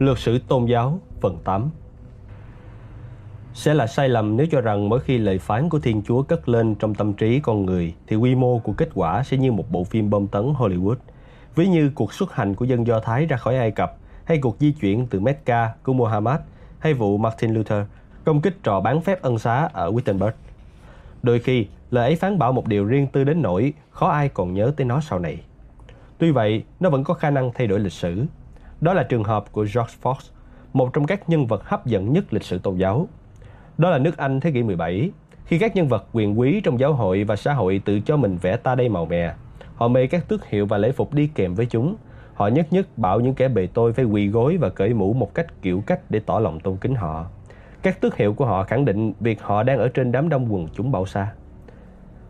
Lược sử tôn giáo phần 8 Sẽ là sai lầm nếu cho rằng mỗi khi lời phán của Thiên Chúa cất lên trong tâm trí con người thì quy mô của kết quả sẽ như một bộ phim bom tấn Hollywood. Ví như cuộc xuất hành của dân Do Thái ra khỏi Ai Cập hay cuộc di chuyển từ Mecca của Muhammad hay vụ Martin Luther công kích trò bán phép ân xá ở Wittenberg. Đôi khi, lời ấy phán bảo một điều riêng tư đến nỗi khó ai còn nhớ tới nó sau này. Tuy vậy, nó vẫn có khả năng thay đổi lịch sử. Đó là trường hợp của George Fox, một trong các nhân vật hấp dẫn nhất lịch sử tôn giáo. Đó là nước Anh thế kỷ 17, khi các nhân vật quyền quý trong giáo hội và xã hội tự cho mình vẽ ta đây màu mè. Họ mê các tước hiệu và lễ phục đi kèm với chúng. Họ nhất nhất bảo những kẻ bề tôi phải quỳ gối và cởi mũ một cách kiểu cách để tỏ lòng tôn kính họ. Các tước hiệu của họ khẳng định việc họ đang ở trên đám đông quần chúng bao xa.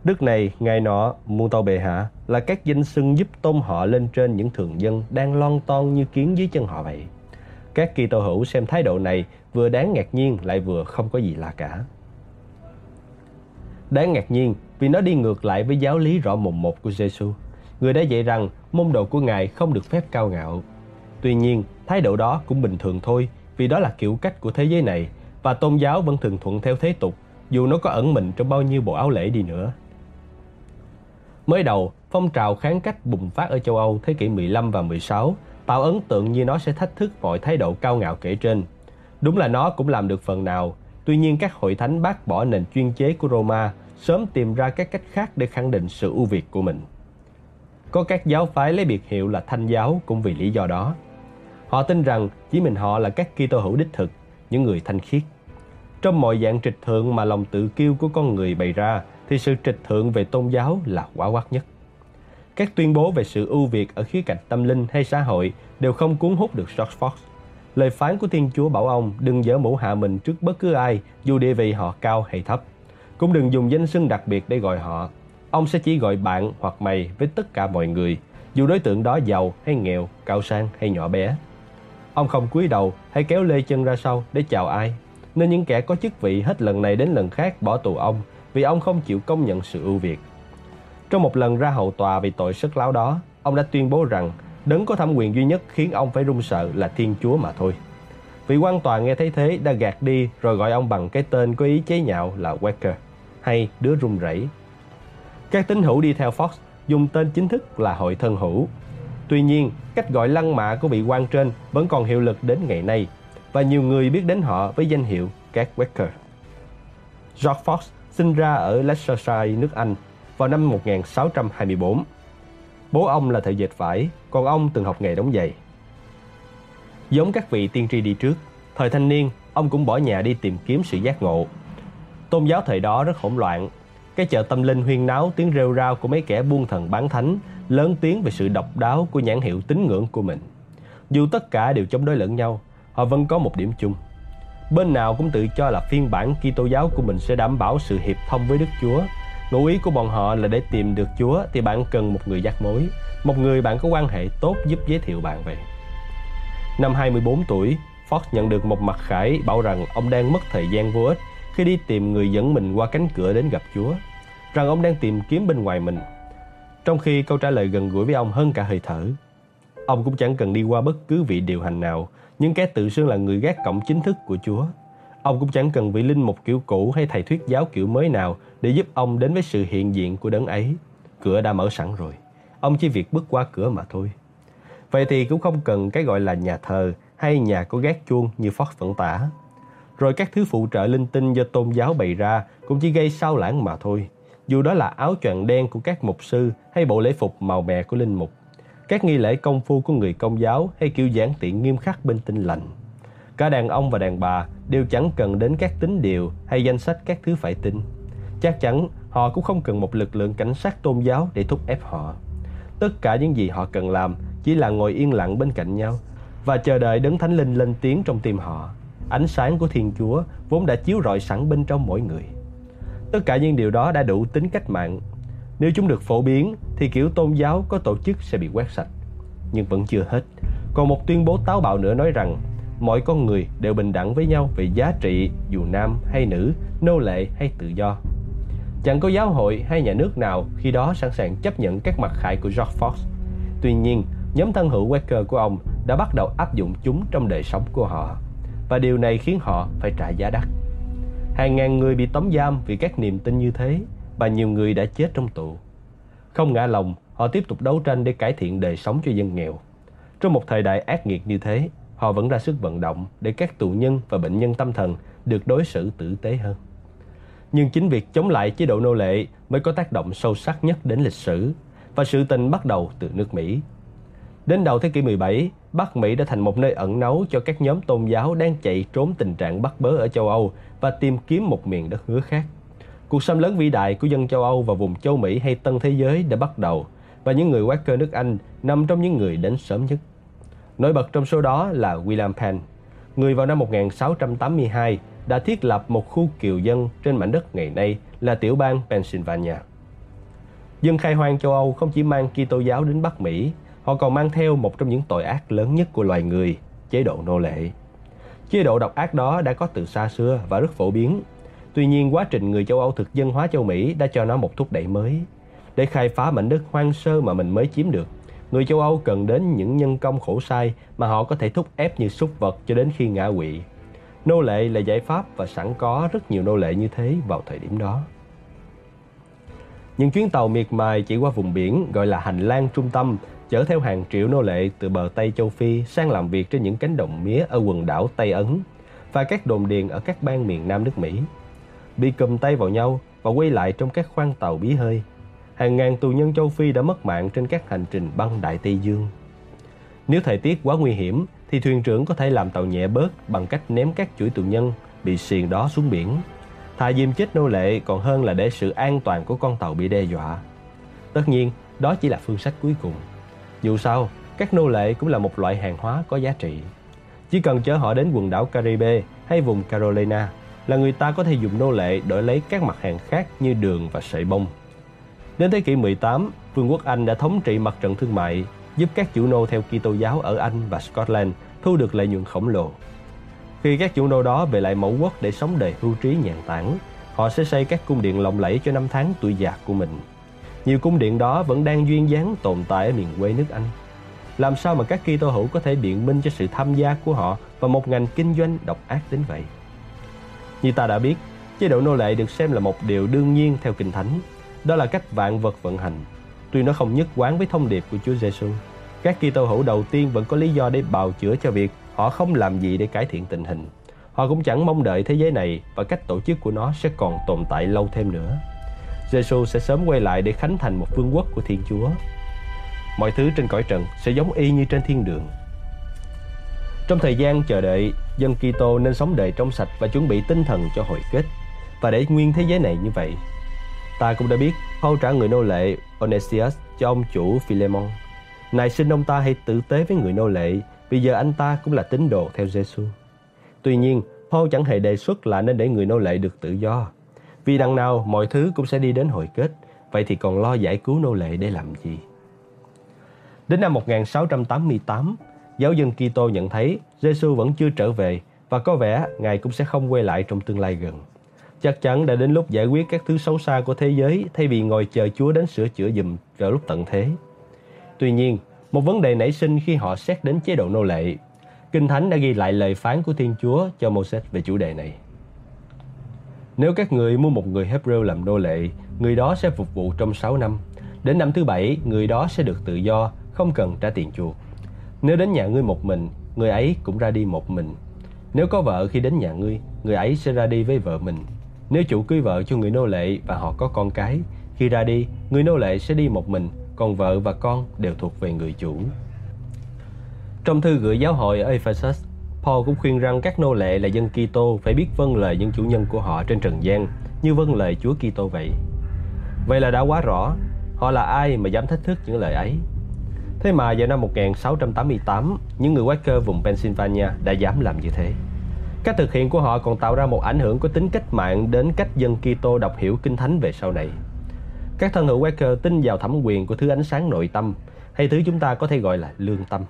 Đức này, ngày nọ, muôn tàu bề hạ là các danh xưng giúp tôn họ lên trên những thường dân đang lon ton như kiến dưới chân họ vậy. Các kỳ tô hữu xem thái độ này vừa đáng ngạc nhiên lại vừa không có gì lạ cả. Đáng ngạc nhiên vì nó đi ngược lại với giáo lý rõ mồn một của Giêsu. Người đã dạy rằng môn đồ của Ngài không được phép cao ngạo. Tuy nhiên, thái độ đó cũng bình thường thôi vì đó là kiểu cách của thế giới này và tôn giáo vẫn thường thuận theo thế tục dù nó có ẩn mình trong bao nhiêu bộ áo lễ đi nữa. Mới đầu, phong trào kháng cách bùng phát ở châu Âu thế kỷ 15 và 16 tạo ấn tượng như nó sẽ thách thức mọi thái độ cao ngạo kể trên. Đúng là nó cũng làm được phần nào, tuy nhiên các hội thánh bác bỏ nền chuyên chế của Roma sớm tìm ra các cách khác để khẳng định sự ưu việt của mình. Có các giáo phái lấy biệt hiệu là thanh giáo cũng vì lý do đó. Họ tin rằng chỉ mình họ là các Kitô hữu đích thực, những người thanh khiết. Trong mọi dạng trịch thượng mà lòng tự kiêu của con người bày ra thì sự trịch thượng về tôn giáo là quá quát nhất. Các tuyên bố về sự ưu việt ở khía cạnh tâm linh hay xã hội đều không cuốn hút được George Fox. Lời phán của Thiên Chúa bảo ông đừng dỡ mũ hạ mình trước bất cứ ai dù địa vị họ cao hay thấp. Cũng đừng dùng danh xưng đặc biệt để gọi họ. Ông sẽ chỉ gọi bạn hoặc mày với tất cả mọi người, dù đối tượng đó giàu hay nghèo, cao sang hay nhỏ bé. Ông không cúi đầu hay kéo lê chân ra sau để chào ai, nên những kẻ có chức vị hết lần này đến lần khác bỏ tù ông vì ông không chịu công nhận sự ưu việt. Trong một lần ra hầu tòa vì tội sức láo đó, ông đã tuyên bố rằng đấng có thẩm quyền duy nhất khiến ông phải run sợ là Thiên Chúa mà thôi. Vị quan tòa nghe thấy thế đã gạt đi rồi gọi ông bằng cái tên có ý chế nhạo là Wacker hay đứa run rẩy. Các tín hữu đi theo Fox dùng tên chính thức là Hội Thân Hữu. Tuy nhiên, cách gọi lăng mạ của vị quan trên vẫn còn hiệu lực đến ngày nay và nhiều người biết đến họ với danh hiệu các Wacker. George Fox sinh ra ở Leicestershire, nước Anh vào năm 1624. Bố ông là thợ dệt vải, còn ông từng học nghề đóng giày. Giống các vị tiên tri đi trước, thời thanh niên, ông cũng bỏ nhà đi tìm kiếm sự giác ngộ. Tôn giáo thời đó rất hỗn loạn. Cái chợ tâm linh huyên náo tiếng rêu rao của mấy kẻ buôn thần bán thánh, lớn tiếng về sự độc đáo của nhãn hiệu tín ngưỡng của mình. Dù tất cả đều chống đối lẫn nhau, họ vẫn có một điểm chung – Bên nào cũng tự cho là phiên bản Kitô giáo của mình sẽ đảm bảo sự hiệp thông với Đức Chúa. Ngụ ý của bọn họ là để tìm được Chúa thì bạn cần một người giác mối, một người bạn có quan hệ tốt giúp giới thiệu bạn về. Năm 24 tuổi, Fox nhận được một mặt khải bảo rằng ông đang mất thời gian vô ích khi đi tìm người dẫn mình qua cánh cửa đến gặp Chúa, rằng ông đang tìm kiếm bên ngoài mình. Trong khi câu trả lời gần gũi với ông hơn cả hơi thở, ông cũng chẳng cần đi qua bất cứ vị điều hành nào những kẻ tự xưng là người gác cổng chính thức của Chúa. Ông cũng chẳng cần vị linh mục kiểu cũ hay thầy thuyết giáo kiểu mới nào để giúp ông đến với sự hiện diện của đấng ấy. Cửa đã mở sẵn rồi. Ông chỉ việc bước qua cửa mà thôi. Vậy thì cũng không cần cái gọi là nhà thờ hay nhà có gác chuông như Fox vẫn tả. Rồi các thứ phụ trợ linh tinh do tôn giáo bày ra cũng chỉ gây sao lãng mà thôi. Dù đó là áo choàng đen của các mục sư hay bộ lễ phục màu mè của linh mục các nghi lễ công phu của người công giáo hay kiểu giản tiện nghiêm khắc bên tinh lành. Cả đàn ông và đàn bà đều chẳng cần đến các tín điều hay danh sách các thứ phải tin. Chắc chắn họ cũng không cần một lực lượng cảnh sát tôn giáo để thúc ép họ. Tất cả những gì họ cần làm chỉ là ngồi yên lặng bên cạnh nhau và chờ đợi đấng thánh linh lên tiếng trong tim họ. Ánh sáng của Thiên Chúa vốn đã chiếu rọi sẵn bên trong mỗi người. Tất cả những điều đó đã đủ tính cách mạng nếu chúng được phổ biến thì kiểu tôn giáo có tổ chức sẽ bị quét sạch. Nhưng vẫn chưa hết. Còn một tuyên bố táo bạo nữa nói rằng mọi con người đều bình đẳng với nhau về giá trị dù nam hay nữ, nô lệ hay tự do. Chẳng có giáo hội hay nhà nước nào khi đó sẵn sàng chấp nhận các mặt khải của George Fox. Tuy nhiên, nhóm thân hữu Quaker của ông đã bắt đầu áp dụng chúng trong đời sống của họ và điều này khiến họ phải trả giá đắt. Hàng ngàn người bị tống giam vì các niềm tin như thế và nhiều người đã chết trong tù. Không ngã lòng, họ tiếp tục đấu tranh để cải thiện đời sống cho dân nghèo. Trong một thời đại ác nghiệt như thế, họ vẫn ra sức vận động để các tù nhân và bệnh nhân tâm thần được đối xử tử tế hơn. Nhưng chính việc chống lại chế độ nô lệ mới có tác động sâu sắc nhất đến lịch sử và sự tình bắt đầu từ nước Mỹ. Đến đầu thế kỷ 17, Bắc Mỹ đã thành một nơi ẩn náu cho các nhóm tôn giáo đang chạy trốn tình trạng bắt bớ ở châu Âu và tìm kiếm một miền đất hứa khác. Cuộc xâm lấn vĩ đại của dân châu Âu và vùng châu Mỹ hay Tân Thế Giới đã bắt đầu và những người Quaker nước Anh nằm trong những người đến sớm nhất. Nổi bật trong số đó là William Penn, người vào năm 1682 đã thiết lập một khu kiều dân trên mảnh đất ngày nay là tiểu bang Pennsylvania. Dân khai hoang châu Âu không chỉ mang Kitô giáo đến Bắc Mỹ, họ còn mang theo một trong những tội ác lớn nhất của loài người, chế độ nô lệ. Chế độ độc ác đó đã có từ xa xưa và rất phổ biến. Tuy nhiên, quá trình người châu Âu thực dân hóa châu Mỹ đã cho nó một thúc đẩy mới. Để khai phá mảnh đất hoang sơ mà mình mới chiếm được, người châu Âu cần đến những nhân công khổ sai mà họ có thể thúc ép như súc vật cho đến khi ngã quỵ. Nô lệ là giải pháp và sẵn có rất nhiều nô lệ như thế vào thời điểm đó. Những chuyến tàu miệt mài chỉ qua vùng biển gọi là hành lang trung tâm chở theo hàng triệu nô lệ từ bờ Tây châu Phi sang làm việc trên những cánh đồng mía ở quần đảo Tây Ấn và các đồn điền ở các bang miền Nam nước Mỹ. Bị cầm tay vào nhau và quay lại trong các khoang tàu bí hơi. Hàng ngàn tù nhân châu Phi đã mất mạng trên các hành trình băng Đại Tây Dương. Nếu thời tiết quá nguy hiểm thì thuyền trưởng có thể làm tàu nhẹ bớt bằng cách ném các chuỗi tù nhân bị xiềng đó xuống biển. Thà diêm chết nô lệ còn hơn là để sự an toàn của con tàu bị đe dọa. Tất nhiên, đó chỉ là phương sách cuối cùng. Dù sao, các nô lệ cũng là một loại hàng hóa có giá trị. Chỉ cần chở họ đến quần đảo Caribe hay vùng Carolina là người ta có thể dùng nô lệ đổi lấy các mặt hàng khác như đường và sợi bông. Đến thế kỷ 18, Vương quốc Anh đã thống trị mặt trận thương mại, giúp các chủ nô theo Kitô giáo ở Anh và Scotland thu được lợi nhuận khổng lồ. Khi các chủ nô đó về lại mẫu quốc để sống đời hưu trí nhàn tản, họ sẽ xây các cung điện lộng lẫy cho năm tháng tuổi già của mình. Nhiều cung điện đó vẫn đang duyên dáng tồn tại ở miền quê nước Anh. Làm sao mà các Kitô hữu có thể biện minh cho sự tham gia của họ vào một ngành kinh doanh độc ác đến vậy? Như ta đã biết, chế độ nô lệ được xem là một điều đương nhiên theo Kinh Thánh. Đó là cách vạn vật vận hành. Tuy nó không nhất quán với thông điệp của Chúa Giêsu, các Kitô hữu đầu tiên vẫn có lý do để bào chữa cho việc họ không làm gì để cải thiện tình hình. Họ cũng chẳng mong đợi thế giới này và cách tổ chức của nó sẽ còn tồn tại lâu thêm nữa. Giêsu sẽ sớm quay lại để khánh thành một vương quốc của Thiên Chúa. Mọi thứ trên cõi trần sẽ giống y như trên thiên đường. Trong thời gian chờ đợi, dân Kitô nên sống đời trong sạch và chuẩn bị tinh thần cho hội kết. Và để nguyên thế giới này như vậy, ta cũng đã biết Paul trả người nô lệ Onesius cho ông chủ Philemon. Này xin ông ta hãy tử tế với người nô lệ, vì giờ anh ta cũng là tín đồ theo Giêsu. Tuy nhiên, Paul chẳng hề đề xuất là nên để người nô lệ được tự do. Vì đằng nào mọi thứ cũng sẽ đi đến hồi kết, vậy thì còn lo giải cứu nô lệ để làm gì? Đến năm 1688, giáo dân Kitô nhận thấy Giêsu vẫn chưa trở về và có vẻ Ngài cũng sẽ không quay lại trong tương lai gần. Chắc chắn đã đến lúc giải quyết các thứ xấu xa của thế giới thay vì ngồi chờ Chúa đến sửa chữa dùm vào lúc tận thế. Tuy nhiên, một vấn đề nảy sinh khi họ xét đến chế độ nô lệ. Kinh Thánh đã ghi lại lời phán của Thiên Chúa cho Moses về chủ đề này. Nếu các người mua một người Hebrew làm nô lệ, người đó sẽ phục vụ trong 6 năm. Đến năm thứ bảy, người đó sẽ được tự do, không cần trả tiền chuộc. Nếu đến nhà ngươi một mình, người ấy cũng ra đi một mình. Nếu có vợ khi đến nhà ngươi, người ấy sẽ ra đi với vợ mình. Nếu chủ cưới vợ cho người nô lệ và họ có con cái, khi ra đi, người nô lệ sẽ đi một mình, còn vợ và con đều thuộc về người chủ. Trong thư gửi giáo hội ở Ephesus, Paul cũng khuyên rằng các nô lệ là dân Kitô phải biết vâng lời những chủ nhân của họ trên trần gian như vâng lời Chúa Kitô vậy. Vậy là đã quá rõ, họ là ai mà dám thách thức những lời ấy. Thế mà vào năm 1688, những người Quaker vùng Pennsylvania đã dám làm như thế. Cách thực hiện của họ còn tạo ra một ảnh hưởng có tính cách mạng đến cách dân Kitô đọc hiểu kinh thánh về sau này. Các thân hữu Quaker tin vào thẩm quyền của thứ ánh sáng nội tâm, hay thứ chúng ta có thể gọi là lương tâm.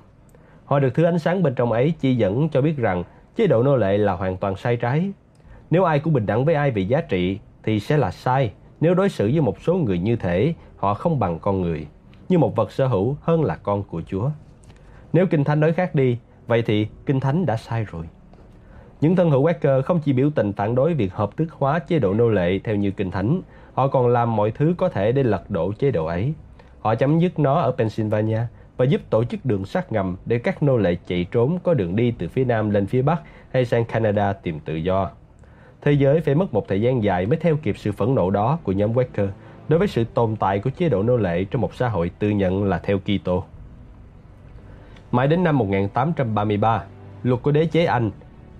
Họ được thứ ánh sáng bên trong ấy chỉ dẫn cho biết rằng chế độ nô lệ là hoàn toàn sai trái. Nếu ai cũng bình đẳng với ai về giá trị thì sẽ là sai nếu đối xử với một số người như thể họ không bằng con người, như một vật sở hữu hơn là con của Chúa. Nếu Kinh Thánh nói khác đi, vậy thì Kinh Thánh đã sai rồi. Những thân hữu Quaker không chỉ biểu tình phản đối việc hợp thức hóa chế độ nô lệ theo như Kinh Thánh, họ còn làm mọi thứ có thể để lật đổ chế độ ấy. Họ chấm dứt nó ở Pennsylvania và giúp tổ chức đường sắt ngầm để các nô lệ chạy trốn có đường đi từ phía Nam lên phía Bắc hay sang Canada tìm tự do. Thế giới phải mất một thời gian dài mới theo kịp sự phẫn nộ đó của nhóm Quaker đối với sự tồn tại của chế độ nô lệ trong một xã hội tự nhận là theo Kitô. Mãi đến năm 1833, luật của đế chế Anh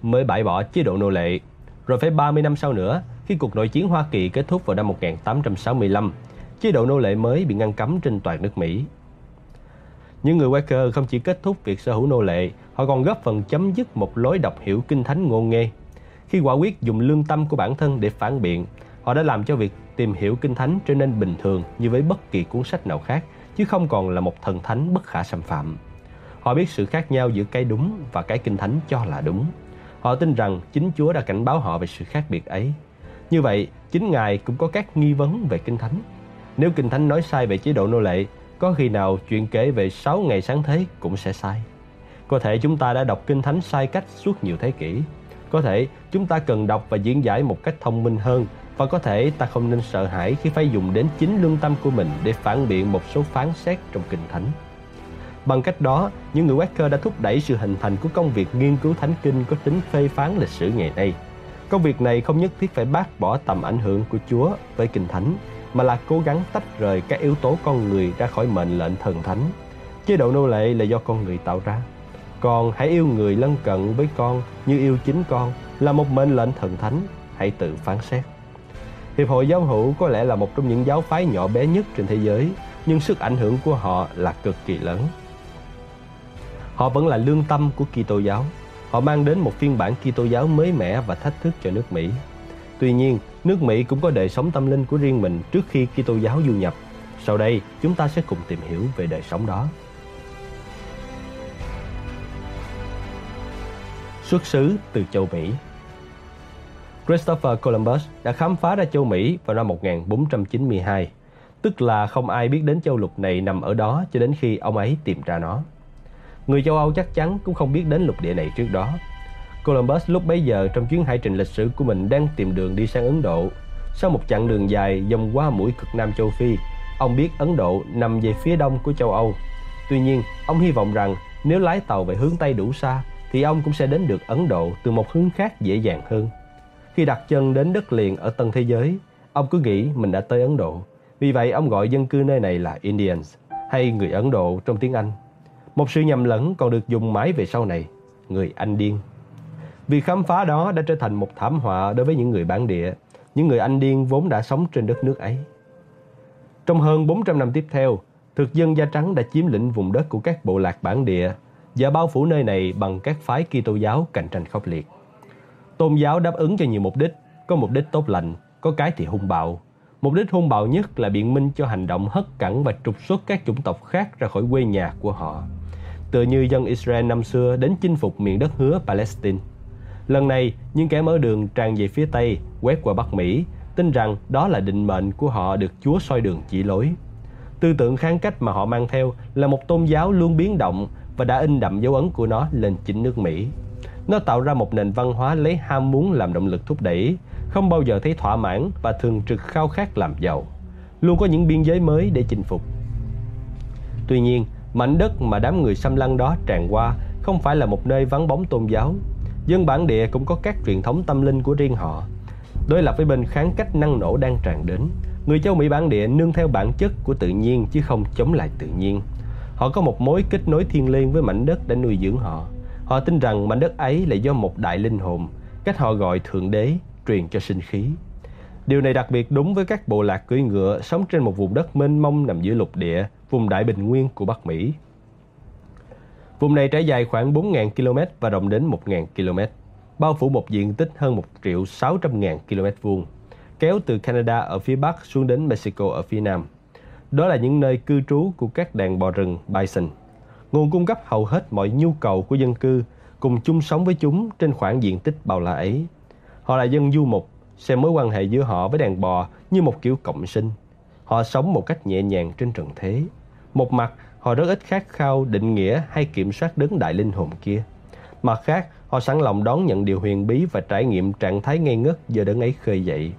mới bãi bỏ chế độ nô lệ. Rồi phải 30 năm sau nữa, khi cuộc nội chiến Hoa Kỳ kết thúc vào năm 1865, chế độ nô lệ mới bị ngăn cấm trên toàn nước Mỹ. Những người Quaker không chỉ kết thúc việc sở hữu nô lệ, họ còn góp phần chấm dứt một lối đọc hiểu kinh thánh ngôn nghê. Khi quả quyết dùng lương tâm của bản thân để phản biện, họ đã làm cho việc tìm hiểu kinh thánh trở nên bình thường như với bất kỳ cuốn sách nào khác, chứ không còn là một thần thánh bất khả xâm phạm. Họ biết sự khác nhau giữa cái đúng và cái kinh thánh cho là đúng. Họ tin rằng chính Chúa đã cảnh báo họ về sự khác biệt ấy. Như vậy, chính Ngài cũng có các nghi vấn về kinh thánh. Nếu kinh thánh nói sai về chế độ nô lệ, có khi nào chuyện kể về 6 ngày sáng thế cũng sẽ sai. Có thể chúng ta đã đọc kinh thánh sai cách suốt nhiều thế kỷ. Có thể chúng ta cần đọc và diễn giải một cách thông minh hơn và có thể ta không nên sợ hãi khi phải dùng đến chính lương tâm của mình để phản biện một số phán xét trong kinh thánh. Bằng cách đó, những người Quaker đã thúc đẩy sự hình thành của công việc nghiên cứu thánh kinh có tính phê phán lịch sử ngày nay. Công việc này không nhất thiết phải bác bỏ tầm ảnh hưởng của Chúa với kinh thánh, mà là cố gắng tách rời các yếu tố con người ra khỏi mệnh lệnh thần thánh. Chế độ nô lệ là do con người tạo ra. còn hãy yêu người lân cận với con như yêu chính con là một mệnh lệnh thần thánh, hãy tự phán xét. Hiệp hội giáo hữu có lẽ là một trong những giáo phái nhỏ bé nhất trên thế giới, nhưng sức ảnh hưởng của họ là cực kỳ lớn. Họ vẫn là lương tâm của Kitô giáo. Họ mang đến một phiên bản Kitô giáo mới mẻ và thách thức cho nước Mỹ. Tuy nhiên, nước Mỹ cũng có đời sống tâm linh của riêng mình trước khi Kitô giáo du nhập. Sau đây, chúng ta sẽ cùng tìm hiểu về đời sống đó. Xuất xứ từ châu Mỹ Christopher Columbus đã khám phá ra châu Mỹ vào năm 1492, tức là không ai biết đến châu lục này nằm ở đó cho đến khi ông ấy tìm ra nó. Người châu Âu chắc chắn cũng không biết đến lục địa này trước đó. Columbus lúc bấy giờ trong chuyến hải trình lịch sử của mình đang tìm đường đi sang Ấn Độ. Sau một chặng đường dài dòng qua mũi cực Nam châu Phi, ông biết Ấn Độ nằm về phía đông của châu Âu. Tuy nhiên, ông hy vọng rằng nếu lái tàu về hướng Tây đủ xa, thì ông cũng sẽ đến được Ấn Độ từ một hướng khác dễ dàng hơn. Khi đặt chân đến đất liền ở tân thế giới, ông cứ nghĩ mình đã tới Ấn Độ. Vì vậy, ông gọi dân cư nơi này là Indians, hay người Ấn Độ trong tiếng Anh. Một sự nhầm lẫn còn được dùng mãi về sau này, người Anh điên. Việc khám phá đó đã trở thành một thảm họa đối với những người bản địa, những người Anh điên vốn đã sống trên đất nước ấy. Trong hơn 400 năm tiếp theo, thực dân da trắng đã chiếm lĩnh vùng đất của các bộ lạc bản địa và bao phủ nơi này bằng các phái Kitô giáo cạnh tranh khốc liệt. Tôn giáo đáp ứng cho nhiều mục đích, có mục đích tốt lành, có cái thì hung bạo. Mục đích hung bạo nhất là biện minh cho hành động hất cẳng và trục xuất các chủng tộc khác ra khỏi quê nhà của họ tựa như dân Israel năm xưa đến chinh phục miền đất hứa Palestine. Lần này, những kẻ mở đường tràn về phía Tây, quét qua Bắc Mỹ, tin rằng đó là định mệnh của họ được Chúa soi đường chỉ lối. Tư tưởng kháng cách mà họ mang theo là một tôn giáo luôn biến động và đã in đậm dấu ấn của nó lên chính nước Mỹ. Nó tạo ra một nền văn hóa lấy ham muốn làm động lực thúc đẩy, không bao giờ thấy thỏa mãn và thường trực khao khát làm giàu. Luôn có những biên giới mới để chinh phục. Tuy nhiên, Mảnh đất mà đám người xâm lăng đó tràn qua không phải là một nơi vắng bóng tôn giáo. Dân bản địa cũng có các truyền thống tâm linh của riêng họ. Đối lập với bên kháng cách năng nổ đang tràn đến, người châu Mỹ bản địa nương theo bản chất của tự nhiên chứ không chống lại tự nhiên. Họ có một mối kết nối thiêng liêng với mảnh đất đã nuôi dưỡng họ. Họ tin rằng mảnh đất ấy là do một đại linh hồn, cách họ gọi thượng đế, truyền cho sinh khí. Điều này đặc biệt đúng với các bộ lạc cưỡi ngựa sống trên một vùng đất mênh mông nằm giữa lục địa, vùng Đại Bình Nguyên của Bắc Mỹ. Vùng này trải dài khoảng 4.000 km và rộng đến 1.000 km, bao phủ một diện tích hơn 1 triệu 600.000 km vuông, kéo từ Canada ở phía Bắc xuống đến Mexico ở phía Nam. Đó là những nơi cư trú của các đàn bò rừng bison, nguồn cung cấp hầu hết mọi nhu cầu của dân cư, cùng chung sống với chúng trên khoảng diện tích bao la ấy. Họ là dân du mục, xem mối quan hệ giữa họ với đàn bò như một kiểu cộng sinh. Họ sống một cách nhẹ nhàng trên trần thế. Một mặt, họ rất ít khát khao định nghĩa hay kiểm soát đấng đại linh hồn kia. Mặt khác, họ sẵn lòng đón nhận điều huyền bí và trải nghiệm trạng thái ngây ngất do đấng ấy khơi dậy.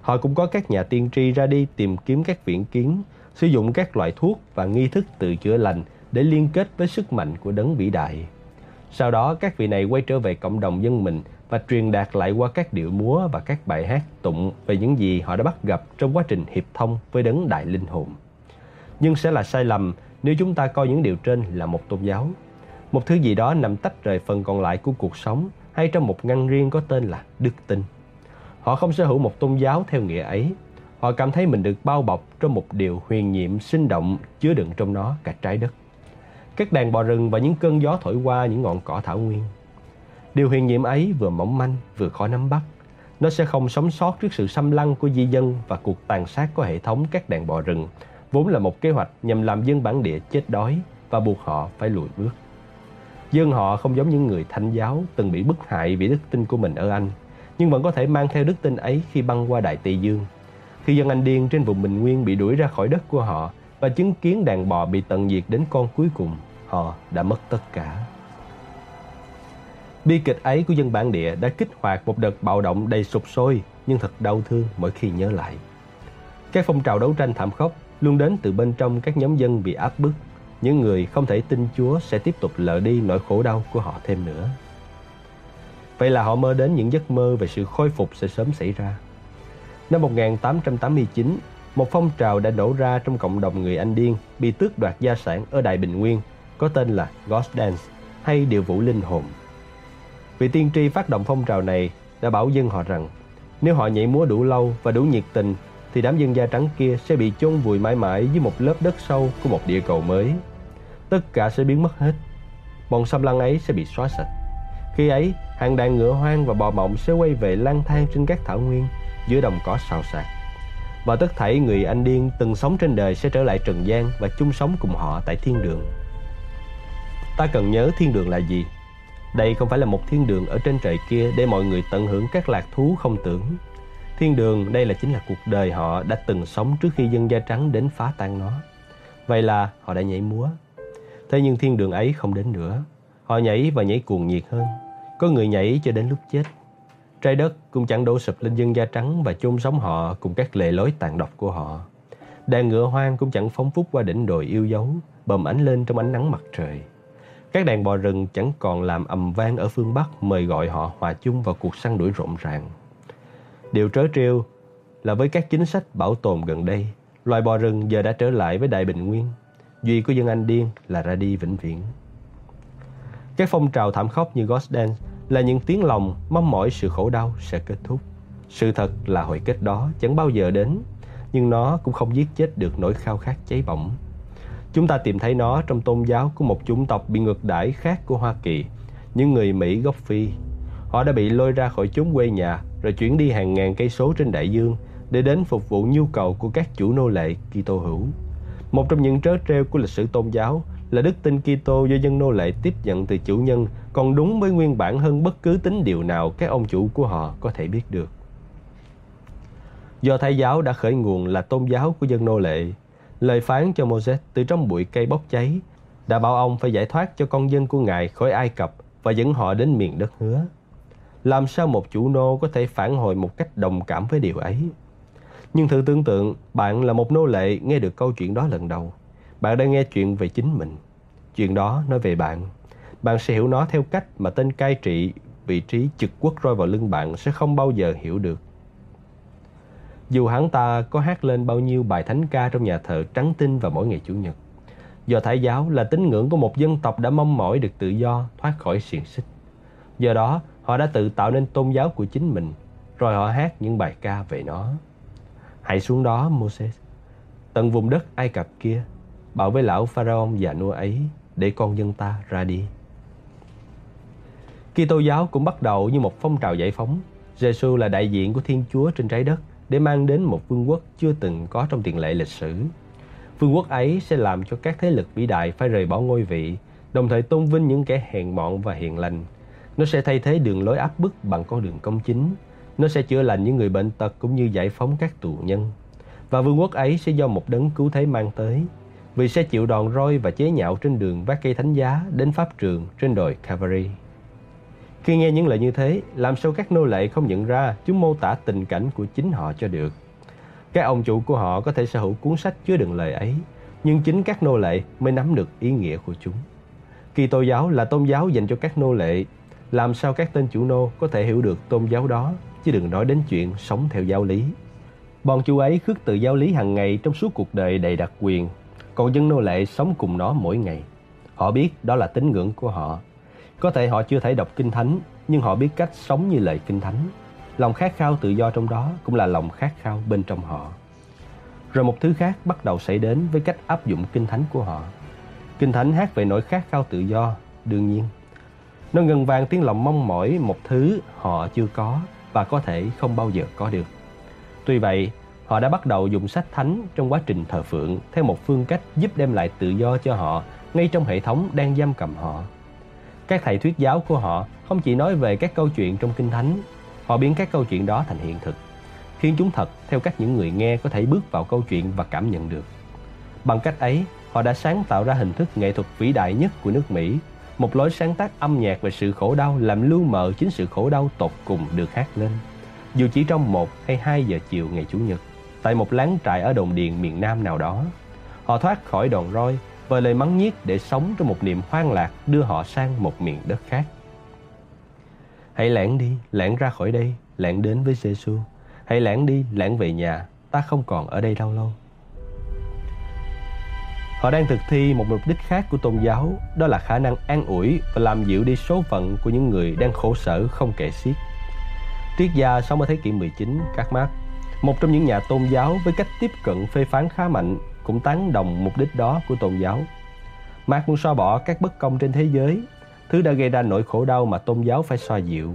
Họ cũng có các nhà tiên tri ra đi tìm kiếm các viễn kiến, sử dụng các loại thuốc và nghi thức tự chữa lành để liên kết với sức mạnh của đấng vĩ đại. Sau đó, các vị này quay trở về cộng đồng dân mình và truyền đạt lại qua các điệu múa và các bài hát tụng về những gì họ đã bắt gặp trong quá trình hiệp thông với đấng đại linh hồn. Nhưng sẽ là sai lầm nếu chúng ta coi những điều trên là một tôn giáo, một thứ gì đó nằm tách rời phần còn lại của cuộc sống hay trong một ngăn riêng có tên là đức tin. Họ không sở hữu một tôn giáo theo nghĩa ấy. Họ cảm thấy mình được bao bọc trong một điều huyền nhiệm sinh động chứa đựng trong nó cả trái đất. Các đàn bò rừng và những cơn gió thổi qua những ngọn cỏ thảo nguyên. Điều huyền nhiệm ấy vừa mỏng manh vừa khó nắm bắt. Nó sẽ không sống sót trước sự xâm lăng của di dân và cuộc tàn sát của hệ thống các đàn bò rừng, vốn là một kế hoạch nhằm làm dân bản địa chết đói và buộc họ phải lùi bước. Dân họ không giống những người thanh giáo từng bị bức hại vì đức tin của mình ở Anh, nhưng vẫn có thể mang theo đức tin ấy khi băng qua Đại Tây Dương. Khi dân Anh điên trên vùng Bình Nguyên bị đuổi ra khỏi đất của họ và chứng kiến đàn bò bị tận diệt đến con cuối cùng, họ đã mất tất cả. Bi kịch ấy của dân bản địa đã kích hoạt một đợt bạo động đầy sụp sôi nhưng thật đau thương mỗi khi nhớ lại. Các phong trào đấu tranh thảm khốc luôn đến từ bên trong các nhóm dân bị áp bức. Những người không thể tin Chúa sẽ tiếp tục lờ đi nỗi khổ đau của họ thêm nữa. Vậy là họ mơ đến những giấc mơ về sự khôi phục sẽ sớm xảy ra. Năm 1889, một phong trào đã nổ ra trong cộng đồng người Anh điên bị tước đoạt gia sản ở Đại Bình Nguyên có tên là Ghost Dance hay Điệu vũ linh hồn. Vị tiên tri phát động phong trào này đã bảo dân họ rằng nếu họ nhảy múa đủ lâu và đủ nhiệt tình thì đám dân da trắng kia sẽ bị chôn vùi mãi mãi dưới một lớp đất sâu của một địa cầu mới. Tất cả sẽ biến mất hết. Bọn xâm lăng ấy sẽ bị xóa sạch. Khi ấy, hàng đàn ngựa hoang và bò mộng sẽ quay về lang thang trên các thảo nguyên giữa đồng cỏ xào xạc. Và tất thảy người anh điên từng sống trên đời sẽ trở lại trần gian và chung sống cùng họ tại thiên đường. Ta cần nhớ thiên đường là gì? Đây không phải là một thiên đường ở trên trời kia để mọi người tận hưởng các lạc thú không tưởng. Thiên đường đây là chính là cuộc đời họ đã từng sống trước khi dân da trắng đến phá tan nó. Vậy là họ đã nhảy múa. Thế nhưng thiên đường ấy không đến nữa. Họ nhảy và nhảy cuồng nhiệt hơn. Có người nhảy cho đến lúc chết. Trái đất cũng chẳng đổ sụp lên dân da trắng và chôn sống họ cùng các lệ lối tàn độc của họ. Đàn ngựa hoang cũng chẳng phóng phúc qua đỉnh đồi yêu dấu, bầm ánh lên trong ánh nắng mặt trời. Các đàn bò rừng chẳng còn làm ầm vang ở phương Bắc mời gọi họ hòa chung vào cuộc săn đuổi rộn ràng. Điều trớ trêu là với các chính sách bảo tồn gần đây, loài bò rừng giờ đã trở lại với Đại Bình Nguyên. Duy của dân Anh điên là ra đi vĩnh viễn. Các phong trào thảm khốc như Ghost Dance là những tiếng lòng mong mỏi sự khổ đau sẽ kết thúc. Sự thật là hồi kết đó chẳng bao giờ đến, nhưng nó cũng không giết chết được nỗi khao khát cháy bỏng Chúng ta tìm thấy nó trong tôn giáo của một chủng tộc bị ngược đãi khác của Hoa Kỳ, những người Mỹ gốc Phi. Họ đã bị lôi ra khỏi chốn quê nhà rồi chuyển đi hàng ngàn cây số trên đại dương để đến phục vụ nhu cầu của các chủ nô lệ Kitô hữu. Một trong những trớ trêu của lịch sử tôn giáo là đức tin Kitô do dân nô lệ tiếp nhận từ chủ nhân còn đúng với nguyên bản hơn bất cứ tín điều nào các ông chủ của họ có thể biết được. Do Thái giáo đã khởi nguồn là tôn giáo của dân nô lệ, lời phán cho Moses từ trong bụi cây bốc cháy đã bảo ông phải giải thoát cho con dân của Ngài khỏi Ai Cập và dẫn họ đến miền đất hứa. Làm sao một chủ nô có thể phản hồi một cách đồng cảm với điều ấy? Nhưng thử tưởng tượng, bạn là một nô lệ nghe được câu chuyện đó lần đầu. Bạn đang nghe chuyện về chính mình. Chuyện đó nói về bạn. Bạn sẽ hiểu nó theo cách mà tên cai trị vị trí trực quốc roi vào lưng bạn sẽ không bao giờ hiểu được. Dù hắn ta có hát lên bao nhiêu bài thánh ca trong nhà thờ trắng tinh vào mỗi ngày Chủ nhật. Do Thái giáo là tín ngưỡng của một dân tộc đã mong mỏi được tự do thoát khỏi xiềng xích. Do đó, họ đã tự tạo nên tôn giáo của chính mình, rồi họ hát những bài ca về nó. Hãy xuống đó, Moses, tận vùng đất Ai Cập kia, bảo với lão Pharaoh già nua ấy để con dân ta ra đi. Kitô giáo cũng bắt đầu như một phong trào giải phóng. Giêsu là đại diện của Thiên Chúa trên trái đất để mang đến một vương quốc chưa từng có trong tiền lệ lịch sử. Vương quốc ấy sẽ làm cho các thế lực vĩ đại phải rời bỏ ngôi vị, đồng thời tôn vinh những kẻ hèn mọn và hiền lành. Nó sẽ thay thế đường lối áp bức bằng con đường công chính. Nó sẽ chữa lành những người bệnh tật cũng như giải phóng các tù nhân. Và vương quốc ấy sẽ do một đấng cứu thế mang tới vì sẽ chịu đòn roi và chế nhạo trên đường vác cây thánh giá đến pháp trường trên đồi Calvary. Khi nghe những lời như thế, làm sao các nô lệ không nhận ra chúng mô tả tình cảnh của chính họ cho được. Các ông chủ của họ có thể sở hữu cuốn sách chứa đựng lời ấy, nhưng chính các nô lệ mới nắm được ý nghĩa của chúng. Kỳ tô giáo là tôn giáo dành cho các nô lệ. Làm sao các tên chủ nô có thể hiểu được tôn giáo đó, chứ đừng nói đến chuyện sống theo giáo lý. Bọn chú ấy khước từ giáo lý hàng ngày trong suốt cuộc đời đầy đặc quyền, còn dân nô lệ sống cùng nó mỗi ngày. Họ biết đó là tín ngưỡng của họ. Có thể họ chưa thể đọc kinh thánh, nhưng họ biết cách sống như lời kinh thánh. Lòng khát khao tự do trong đó cũng là lòng khát khao bên trong họ. Rồi một thứ khác bắt đầu xảy đến với cách áp dụng kinh thánh của họ. Kinh thánh hát về nỗi khát khao tự do, đương nhiên. Nó ngân vang tiếng lòng mong mỏi một thứ họ chưa có và có thể không bao giờ có được. Tuy vậy, họ đã bắt đầu dùng sách thánh trong quá trình thờ phượng theo một phương cách giúp đem lại tự do cho họ ngay trong hệ thống đang giam cầm họ. Các thầy thuyết giáo của họ không chỉ nói về các câu chuyện trong kinh thánh, họ biến các câu chuyện đó thành hiện thực, khiến chúng thật theo cách những người nghe có thể bước vào câu chuyện và cảm nhận được. Bằng cách ấy, họ đã sáng tạo ra hình thức nghệ thuật vĩ đại nhất của nước Mỹ, một lối sáng tác âm nhạc về sự khổ đau làm lưu mờ chính sự khổ đau tột cùng được hát lên. Dù chỉ trong một hay hai giờ chiều ngày Chủ nhật, tại một láng trại ở đồn điền miền Nam nào đó, họ thoát khỏi đòn roi và lời mắng nhiếc để sống trong một niềm hoang lạc đưa họ sang một miền đất khác. Hãy lẻn đi, lẻn ra khỏi đây, lẻn đến với giê -xu. Hãy lẻn đi, lẻn về nhà, ta không còn ở đây lâu lâu. Họ đang thực thi một mục đích khác của tôn giáo, đó là khả năng an ủi và làm dịu đi số phận của những người đang khổ sở không kể xiết. Triết gia sống ở thế kỷ 19, các Marx, một trong những nhà tôn giáo với cách tiếp cận phê phán khá mạnh, cũng tán đồng mục đích đó của tôn giáo. Marx muốn xóa bỏ các bất công trên thế giới, thứ đã gây ra nỗi khổ đau mà tôn giáo phải xoa dịu.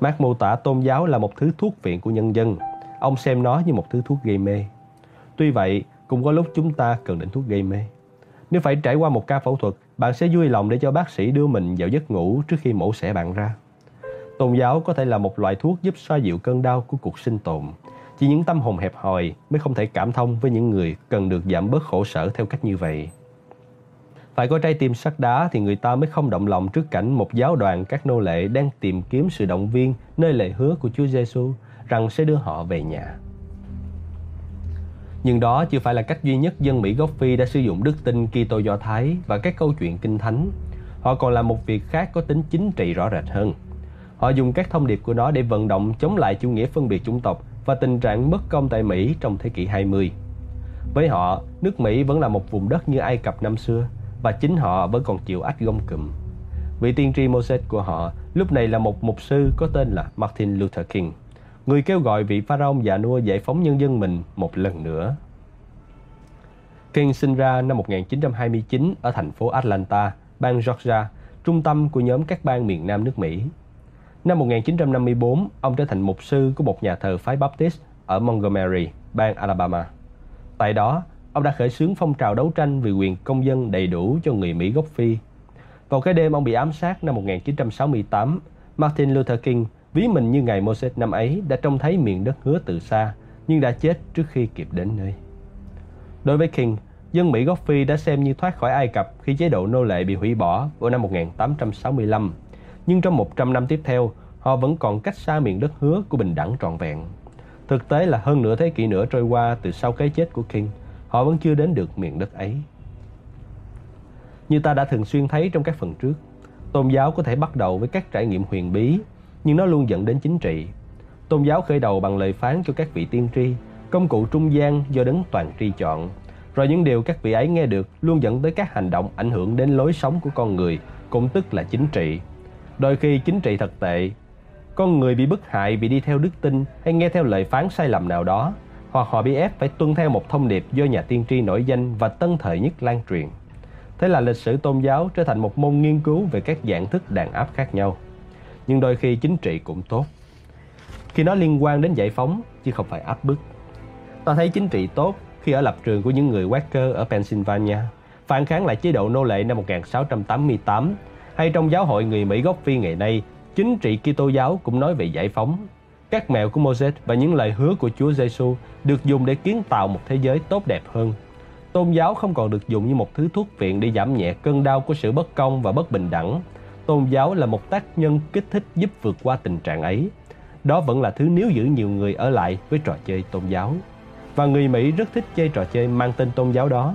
Marx mô tả tôn giáo là một thứ thuốc viện của nhân dân. Ông xem nó như một thứ thuốc gây mê. Tuy vậy, cũng có lúc chúng ta cần đến thuốc gây mê. Nếu phải trải qua một ca phẫu thuật, bạn sẽ vui lòng để cho bác sĩ đưa mình vào giấc ngủ trước khi mổ xẻ bạn ra. Tôn giáo có thể là một loại thuốc giúp xoa dịu cơn đau của cuộc sinh tồn. Chỉ những tâm hồn hẹp hòi mới không thể cảm thông với những người cần được giảm bớt khổ sở theo cách như vậy. Phải có trái tim sắt đá thì người ta mới không động lòng trước cảnh một giáo đoàn các nô lệ đang tìm kiếm sự động viên nơi lời hứa của Chúa Giêsu rằng sẽ đưa họ về nhà. Nhưng đó chưa phải là cách duy nhất dân Mỹ gốc Phi đã sử dụng đức tin Kitô Do Thái và các câu chuyện kinh thánh. Họ còn làm một việc khác có tính chính trị rõ rệt hơn. Họ dùng các thông điệp của nó để vận động chống lại chủ nghĩa phân biệt chủng tộc và tình trạng bất công tại Mỹ trong thế kỷ 20. Với họ, nước Mỹ vẫn là một vùng đất như Ai Cập năm xưa và chính họ vẫn còn chịu ách gông cùm. Vị tiên tri Moses của họ lúc này là một mục sư có tên là Martin Luther King người kêu gọi vị pharaoh già nua giải phóng nhân dân mình một lần nữa. King sinh ra năm 1929 ở thành phố Atlanta, bang Georgia, trung tâm của nhóm các bang miền Nam nước Mỹ. Năm 1954, ông trở thành mục sư của một nhà thờ phái Baptist ở Montgomery, bang Alabama. Tại đó, ông đã khởi xướng phong trào đấu tranh vì quyền công dân đầy đủ cho người Mỹ gốc Phi. Vào cái đêm ông bị ám sát năm 1968, Martin Luther King ví mình như ngày Moses năm ấy đã trông thấy miền đất hứa từ xa, nhưng đã chết trước khi kịp đến nơi. Đối với King, dân Mỹ gốc Phi đã xem như thoát khỏi Ai Cập khi chế độ nô lệ bị hủy bỏ vào năm 1865. Nhưng trong 100 năm tiếp theo, họ vẫn còn cách xa miền đất hứa của bình đẳng trọn vẹn. Thực tế là hơn nửa thế kỷ nữa trôi qua từ sau cái chết của King, họ vẫn chưa đến được miền đất ấy. Như ta đã thường xuyên thấy trong các phần trước, tôn giáo có thể bắt đầu với các trải nghiệm huyền bí, nhưng nó luôn dẫn đến chính trị. Tôn giáo khởi đầu bằng lời phán cho các vị tiên tri, công cụ trung gian do đấng toàn tri chọn. Rồi những điều các vị ấy nghe được luôn dẫn tới các hành động ảnh hưởng đến lối sống của con người, cũng tức là chính trị. Đôi khi chính trị thật tệ, con người bị bức hại vì đi theo đức tin hay nghe theo lời phán sai lầm nào đó, hoặc họ bị ép phải tuân theo một thông điệp do nhà tiên tri nổi danh và tân thời nhất lan truyền. Thế là lịch sử tôn giáo trở thành một môn nghiên cứu về các dạng thức đàn áp khác nhau nhưng đôi khi chính trị cũng tốt. Khi nó liên quan đến giải phóng chứ không phải áp bức. Ta thấy chính trị tốt khi ở lập trường của những người Quaker ở Pennsylvania phản kháng lại chế độ nô lệ năm 1688 hay trong giáo hội người Mỹ gốc Phi ngày nay, chính trị Kitô giáo cũng nói về giải phóng. Các mẹo của Moses và những lời hứa của Chúa Giêsu được dùng để kiến tạo một thế giới tốt đẹp hơn. Tôn giáo không còn được dùng như một thứ thuốc viện để giảm nhẹ cơn đau của sự bất công và bất bình đẳng. Tôn giáo là một tác nhân kích thích giúp vượt qua tình trạng ấy. Đó vẫn là thứ níu giữ nhiều người ở lại với trò chơi tôn giáo. Và người Mỹ rất thích chơi trò chơi mang tên tôn giáo đó.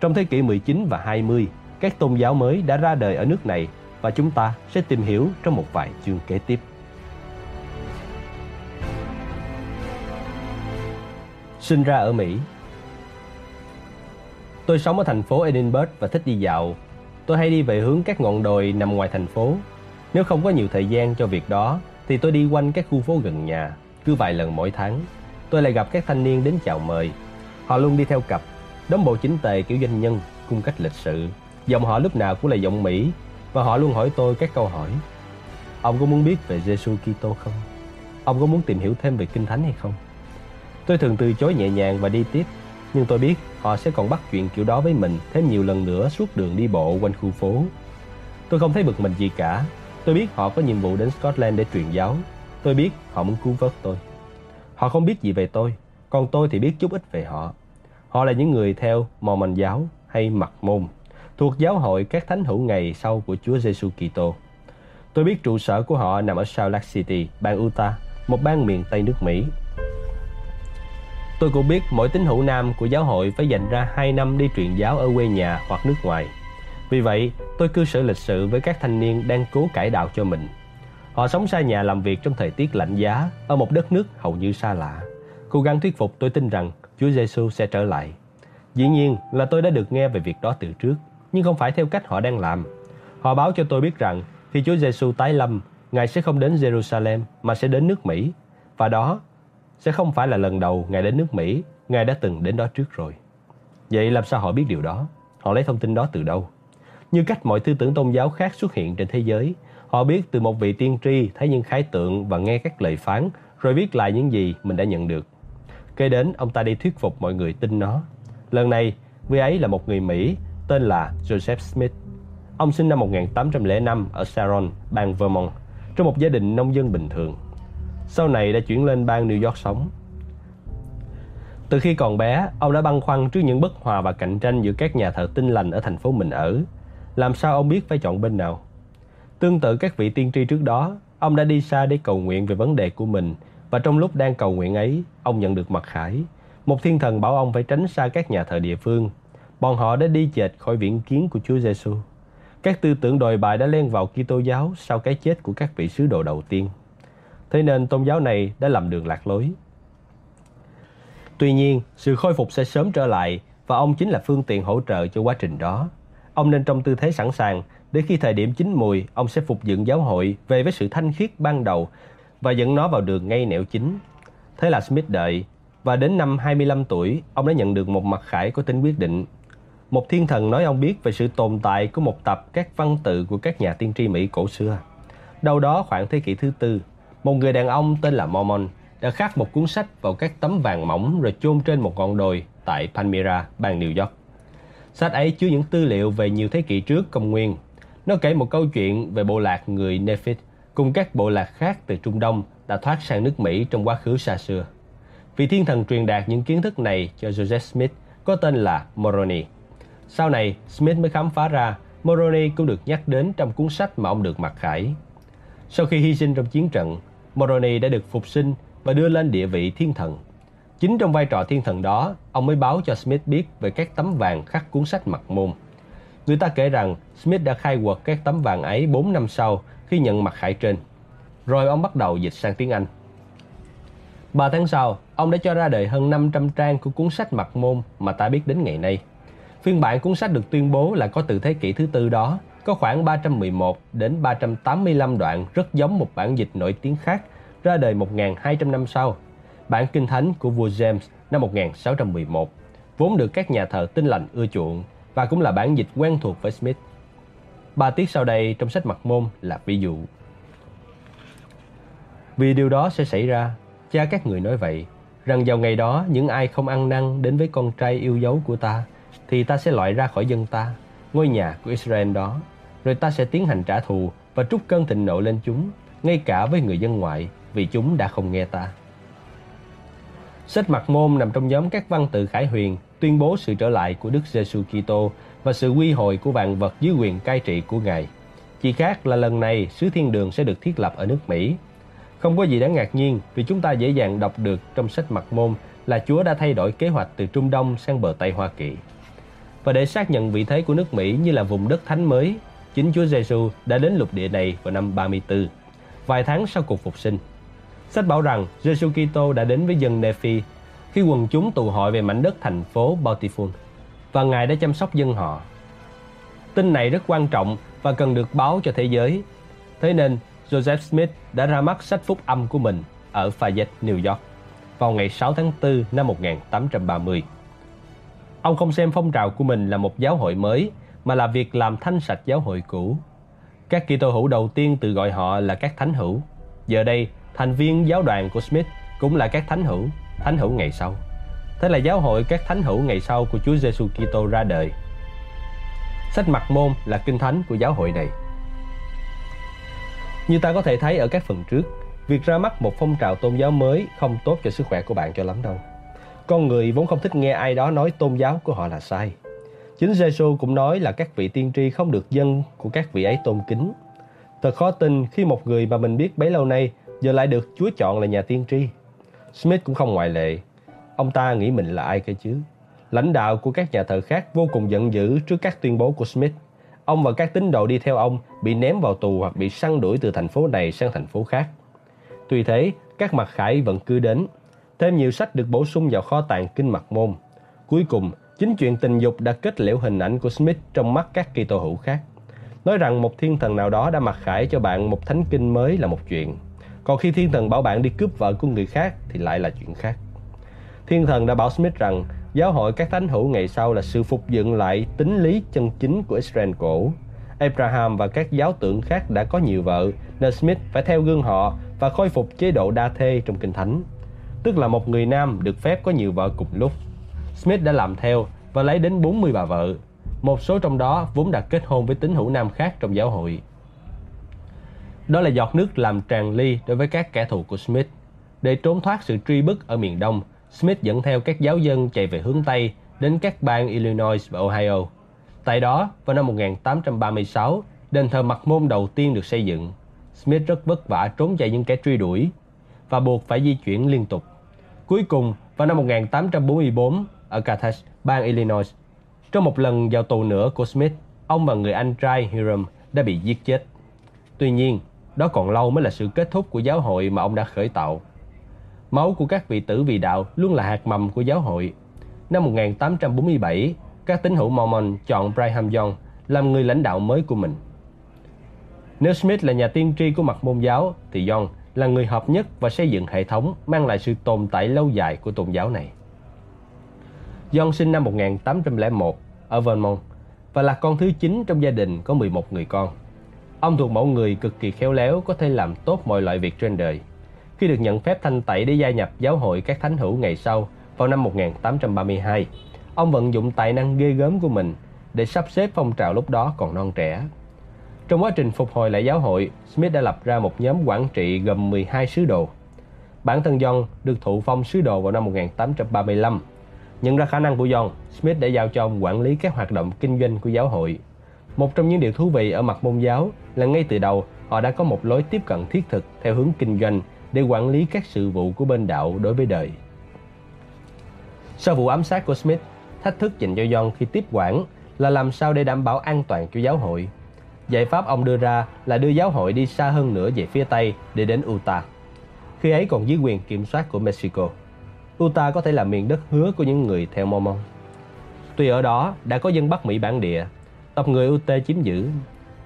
Trong thế kỷ 19 và 20, các tôn giáo mới đã ra đời ở nước này và chúng ta sẽ tìm hiểu trong một vài chương kế tiếp. Sinh ra ở Mỹ Tôi sống ở thành phố Edinburgh và thích đi dạo. Tôi hay đi về hướng các ngọn đồi nằm ngoài thành phố. Nếu không có nhiều thời gian cho việc đó, thì tôi đi quanh các khu phố gần nhà, cứ vài lần mỗi tháng. Tôi lại gặp các thanh niên đến chào mời. Họ luôn đi theo cặp, đóng bộ chính tề kiểu doanh nhân, cung cách lịch sự. Giọng họ lúc nào cũng là giọng Mỹ và họ luôn hỏi tôi các câu hỏi. Ông có muốn biết về Jesus Kitô không? Ông có muốn tìm hiểu thêm về Kinh Thánh hay không? Tôi thường từ chối nhẹ nhàng và đi tiếp, nhưng tôi biết họ sẽ còn bắt chuyện kiểu đó với mình thêm nhiều lần nữa suốt đường đi bộ quanh khu phố. Tôi không thấy bực mình gì cả. Tôi biết họ có nhiệm vụ đến Scotland để truyền giáo. Tôi biết họ muốn cứu vớt tôi. Họ không biết gì về tôi, còn tôi thì biết chút ít về họ. Họ là những người theo Mormon giáo hay Mặc Môn, thuộc giáo hội các thánh hữu ngày sau của Chúa Giêsu Kitô. Tôi biết trụ sở của họ nằm ở Salt Lake City, bang Utah, một bang miền Tây nước Mỹ. Tôi cũng biết mỗi tín hữu nam của giáo hội phải dành ra 2 năm đi truyền giáo ở quê nhà hoặc nước ngoài. Vì vậy, tôi cư xử lịch sự với các thanh niên đang cố cải đạo cho mình. Họ sống xa nhà làm việc trong thời tiết lạnh giá ở một đất nước hầu như xa lạ. Cố gắng thuyết phục tôi tin rằng Chúa Giêsu sẽ trở lại. Dĩ nhiên là tôi đã được nghe về việc đó từ trước, nhưng không phải theo cách họ đang làm. Họ báo cho tôi biết rằng khi Chúa Giêsu tái lâm, Ngài sẽ không đến Jerusalem mà sẽ đến nước Mỹ. Và đó sẽ không phải là lần đầu Ngài đến nước Mỹ, Ngài đã từng đến đó trước rồi. Vậy làm sao họ biết điều đó? Họ lấy thông tin đó từ đâu? Như cách mọi tư tưởng tôn giáo khác xuất hiện trên thế giới, họ biết từ một vị tiên tri thấy những khái tượng và nghe các lời phán, rồi viết lại những gì mình đã nhận được. Kế đến, ông ta đi thuyết phục mọi người tin nó. Lần này, vị ấy là một người Mỹ tên là Joseph Smith. Ông sinh năm 1805 ở Sharon, bang Vermont, trong một gia đình nông dân bình thường. Sau này đã chuyển lên bang New York sống. Từ khi còn bé, ông đã băn khoăn trước những bất hòa và cạnh tranh giữa các nhà thờ tinh lành ở thành phố mình ở. Làm sao ông biết phải chọn bên nào? Tương tự các vị tiên tri trước đó, ông đã đi xa để cầu nguyện về vấn đề của mình và trong lúc đang cầu nguyện ấy, ông nhận được mặc khải. Một thiên thần bảo ông phải tránh xa các nhà thờ địa phương. Bọn họ đã đi chệch khỏi viễn kiến của Chúa Giêsu. Các tư tưởng đồi bại đã len vào Kitô giáo sau cái chết của các vị sứ đồ đầu tiên. Thế nên tôn giáo này đã làm đường lạc lối. Tuy nhiên, sự khôi phục sẽ sớm trở lại và ông chính là phương tiện hỗ trợ cho quá trình đó. Ông nên trong tư thế sẵn sàng để khi thời điểm chín mùi, ông sẽ phục dựng giáo hội về với sự thanh khiết ban đầu và dẫn nó vào đường ngay nẻo chính. Thế là Smith đợi, và đến năm 25 tuổi, ông đã nhận được một mặt khải có tính quyết định. Một thiên thần nói ông biết về sự tồn tại của một tập các văn tự của các nhà tiên tri Mỹ cổ xưa. Đâu đó khoảng thế kỷ thứ tư, một người đàn ông tên là Mormon đã khắc một cuốn sách vào các tấm vàng mỏng rồi chôn trên một ngọn đồi tại Palmyra, bang New York. Sách ấy chứa những tư liệu về nhiều thế kỷ trước công nguyên. Nó kể một câu chuyện về bộ lạc người Nephit cùng các bộ lạc khác từ Trung Đông đã thoát sang nước Mỹ trong quá khứ xa xưa. Vị thiên thần truyền đạt những kiến thức này cho Joseph Smith có tên là Moroni. Sau này, Smith mới khám phá ra Moroni cũng được nhắc đến trong cuốn sách mà ông được mặc khải. Sau khi hy sinh trong chiến trận, Moroni đã được phục sinh và đưa lên địa vị thiên thần. Chính trong vai trò thiên thần đó, ông mới báo cho Smith biết về các tấm vàng khắc cuốn sách mật môn. Người ta kể rằng Smith đã khai quật các tấm vàng ấy 4 năm sau khi nhận mặt khải trên. Rồi ông bắt đầu dịch sang tiếng Anh. 3 tháng sau, ông đã cho ra đời hơn 500 trang của cuốn sách mật môn mà ta biết đến ngày nay. Phiên bản cuốn sách được tuyên bố là có từ thế kỷ thứ tư đó, có khoảng 311 đến 385 đoạn rất giống một bản dịch nổi tiếng khác ra đời 1.200 năm sau. Bản Kinh Thánh của vua James năm 1611, vốn được các nhà thờ tinh lành ưa chuộng và cũng là bản dịch quen thuộc với Smith. Ba tiết sau đây trong sách mặt môn là ví dụ. Vì điều đó sẽ xảy ra, cha các người nói vậy, rằng vào ngày đó những ai không ăn năn đến với con trai yêu dấu của ta, thì ta sẽ loại ra khỏi dân ta, ngôi nhà của Israel đó, rồi ta sẽ tiến hành trả thù và trút cơn thịnh nộ lên chúng, ngay cả với người dân ngoại, vì chúng đã không nghe ta. Sách mặt môn nằm trong nhóm các văn tự khải huyền tuyên bố sự trở lại của Đức Giêsu Kitô và sự quy hồi của vạn vật dưới quyền cai trị của Ngài. Chỉ khác là lần này sứ thiên đường sẽ được thiết lập ở nước Mỹ. Không có gì đáng ngạc nhiên vì chúng ta dễ dàng đọc được trong sách Mặt Môn là Chúa đã thay đổi kế hoạch từ Trung Đông sang bờ Tây Hoa Kỳ. Và để xác nhận vị thế của nước Mỹ như là vùng đất thánh mới, chính Chúa Giêsu đã đến lục địa này vào năm 34, vài tháng sau cuộc phục sinh. Sách bảo rằng Giêsu Kitô đã đến với dân Nephi khi quần chúng tụ hội về mảnh đất thành phố Bountiful và Ngài đã chăm sóc dân họ. Tin này rất quan trọng và cần được báo cho thế giới. Thế nên Joseph Smith đã ra mắt sách phúc âm của mình ở Fayette, New York vào ngày 6 tháng 4 năm 1830. Ông không xem phong trào của mình là một giáo hội mới mà là việc làm thanh sạch giáo hội cũ. Các Kitô hữu đầu tiên tự gọi họ là các thánh hữu. Giờ đây, thành viên giáo đoàn của Smith cũng là các thánh hữu, thánh hữu ngày sau. Thế là giáo hội các thánh hữu ngày sau của Chúa Giêsu Kitô ra đời. Sách Mặt Môn là kinh thánh của giáo hội này. Như ta có thể thấy ở các phần trước, việc ra mắt một phong trào tôn giáo mới không tốt cho sức khỏe của bạn cho lắm đâu. Con người vốn không thích nghe ai đó nói tôn giáo của họ là sai. Chính Giêsu cũng nói là các vị tiên tri không được dân của các vị ấy tôn kính. Thật khó tin khi một người mà mình biết bấy lâu nay giờ lại được Chúa chọn là nhà tiên tri. Smith cũng không ngoại lệ. Ông ta nghĩ mình là ai cơ chứ? Lãnh đạo của các nhà thờ khác vô cùng giận dữ trước các tuyên bố của Smith. Ông và các tín đồ đi theo ông bị ném vào tù hoặc bị săn đuổi từ thành phố này sang thành phố khác. Tuy thế, các mặt khải vẫn cứ đến. Thêm nhiều sách được bổ sung vào kho tàng kinh mật môn. Cuối cùng, chính chuyện tình dục đã kết liễu hình ảnh của Smith trong mắt các Kitô hữu khác. Nói rằng một thiên thần nào đó đã mặc khải cho bạn một thánh kinh mới là một chuyện. Còn khi thiên thần bảo bạn đi cướp vợ của người khác thì lại là chuyện khác. Thiên thần đã bảo Smith rằng giáo hội các thánh hữu ngày sau là sự phục dựng lại tính lý chân chính của Israel cổ. Abraham và các giáo tượng khác đã có nhiều vợ, nên Smith phải theo gương họ và khôi phục chế độ đa thê trong kinh thánh. Tức là một người nam được phép có nhiều vợ cùng lúc. Smith đã làm theo và lấy đến 40 bà vợ. Một số trong đó vốn đã kết hôn với tín hữu nam khác trong giáo hội. Đó là giọt nước làm tràn ly đối với các kẻ thù của Smith. Để trốn thoát sự truy bức ở miền Đông, Smith dẫn theo các giáo dân chạy về hướng Tây đến các bang Illinois và Ohio. Tại đó, vào năm 1836, đền thờ mặt môn đầu tiên được xây dựng. Smith rất vất vả trốn chạy những kẻ truy đuổi và buộc phải di chuyển liên tục. Cuối cùng, vào năm 1844, ở Carthage, bang Illinois, trong một lần vào tù nữa của Smith, ông và người anh trai Hiram đã bị giết chết. Tuy nhiên, đó còn lâu mới là sự kết thúc của giáo hội mà ông đã khởi tạo. Máu của các vị tử vì đạo luôn là hạt mầm của giáo hội. Năm 1847, các tín hữu Mormon chọn Brigham Young làm người lãnh đạo mới của mình. Nếu Smith là nhà tiên tri của mặt môn giáo, thì Young là người hợp nhất và xây dựng hệ thống mang lại sự tồn tại lâu dài của tôn giáo này. John sinh năm 1801 ở Vermont và là con thứ 9 trong gia đình có 11 người con. Ông thuộc mẫu người cực kỳ khéo léo có thể làm tốt mọi loại việc trên đời. Khi được nhận phép thanh tẩy để gia nhập giáo hội các thánh hữu ngày sau vào năm 1832, ông vận dụng tài năng ghê gớm của mình để sắp xếp phong trào lúc đó còn non trẻ. Trong quá trình phục hồi lại giáo hội, Smith đã lập ra một nhóm quản trị gồm 12 sứ đồ. Bản thân John được thụ phong sứ đồ vào năm 1835. Nhận ra khả năng của John, Smith đã giao cho ông quản lý các hoạt động kinh doanh của giáo hội. Một trong những điều thú vị ở mặt môn giáo là ngay từ đầu họ đã có một lối tiếp cận thiết thực theo hướng kinh doanh để quản lý các sự vụ của bên đạo đối với đời. Sau vụ ám sát của Smith, thách thức dành cho John khi tiếp quản là làm sao để đảm bảo an toàn cho giáo hội. Giải pháp ông đưa ra là đưa giáo hội đi xa hơn nữa về phía Tây để đến Utah. Khi ấy còn dưới quyền kiểm soát của Mexico. Utah có thể là miền đất hứa của những người theo Mormon. Tuy ở đó đã có dân Bắc Mỹ bản địa, tộc người UT chiếm giữ.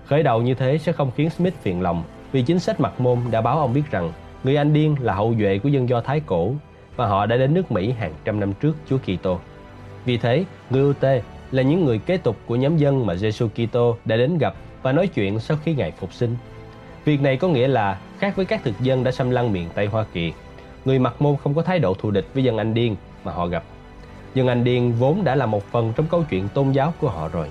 Khởi đầu như thế sẽ không khiến Smith phiền lòng vì chính sách mặt môn đã báo ông biết rằng người Anh điên là hậu duệ của dân Do Thái cổ và họ đã đến nước Mỹ hàng trăm năm trước Chúa Kitô. Vì thế, người UT là những người kế tục của nhóm dân mà Jesus Kitô đã đến gặp và nói chuyện sau khi Ngài phục sinh. Việc này có nghĩa là khác với các thực dân đã xâm lăng miền Tây Hoa Kỳ, người mặt môn không có thái độ thù địch với dân Anh điên mà họ gặp. Dân Anh điên vốn đã là một phần trong câu chuyện tôn giáo của họ rồi.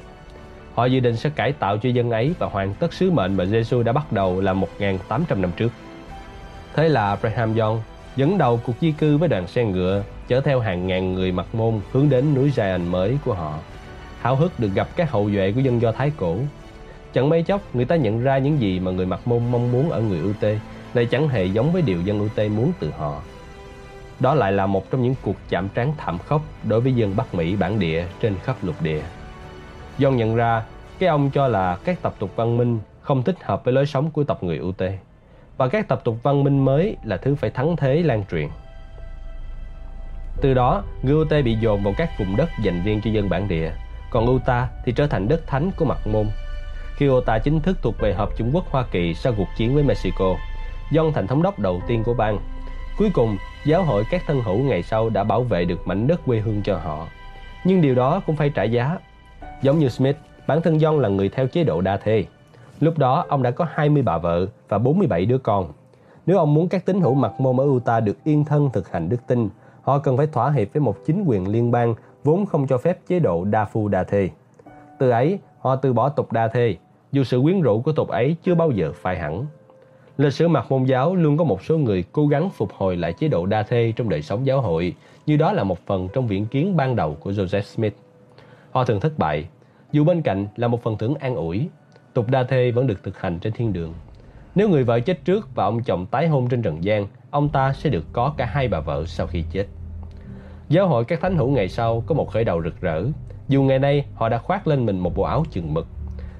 Họ dự định sẽ cải tạo cho dân ấy và hoàn tất sứ mệnh mà Jesus đã bắt đầu là 1.800 năm trước. Thế là Abraham Young dẫn đầu cuộc di cư với đoàn xe ngựa chở theo hàng ngàn người mặt môn hướng đến núi Zion mới của họ. Háo hức được gặp các hậu duệ của dân Do Thái cổ. Chẳng mấy chốc, người ta nhận ra những gì mà người mặc môn mong muốn ở người ưu tê lại chẳng hề giống với điều dân ưu tê muốn từ họ. Đó lại là một trong những cuộc chạm trán thảm khốc đối với dân Bắc Mỹ bản địa trên khắp lục địa. John nhận ra cái ông cho là các tập tục văn minh không thích hợp với lối sống của tộc người ưu tê và các tập tục văn minh mới là thứ phải thắng thế lan truyền. Từ đó, người Ute bị dồn vào các vùng đất dành riêng cho dân bản địa, còn Utah thì trở thành đất thánh của mặt môn. Khi Utah chính thức thuộc về Hợp Trung Quốc Hoa Kỳ sau cuộc chiến với Mexico, John thành thống đốc đầu tiên của bang. Cuối cùng, giáo hội các thân hữu ngày sau đã bảo vệ được mảnh đất quê hương cho họ. Nhưng điều đó cũng phải trả giá. Giống như Smith, bản thân John là người theo chế độ đa thê. Lúc đó, ông đã có 20 bà vợ và 47 đứa con. Nếu ông muốn các tín hữu mặt môn ở Utah được yên thân thực hành đức tin, họ cần phải thỏa hiệp với một chính quyền liên bang vốn không cho phép chế độ đa phu đa thê. Từ ấy, họ từ bỏ tục đa thê, dù sự quyến rũ của tục ấy chưa bao giờ phai hẳn. Lịch sử mặt môn giáo luôn có một số người cố gắng phục hồi lại chế độ đa thê trong đời sống giáo hội, như đó là một phần trong viễn kiến ban đầu của Joseph Smith. Họ thường thất bại, dù bên cạnh là một phần thưởng an ủi, tục đa thê vẫn được thực hành trên thiên đường. Nếu người vợ chết trước và ông chồng tái hôn trên trần gian, ông ta sẽ được có cả hai bà vợ sau khi chết. Giáo hội các thánh hữu ngày sau có một khởi đầu rực rỡ. Dù ngày nay họ đã khoác lên mình một bộ áo chừng mực.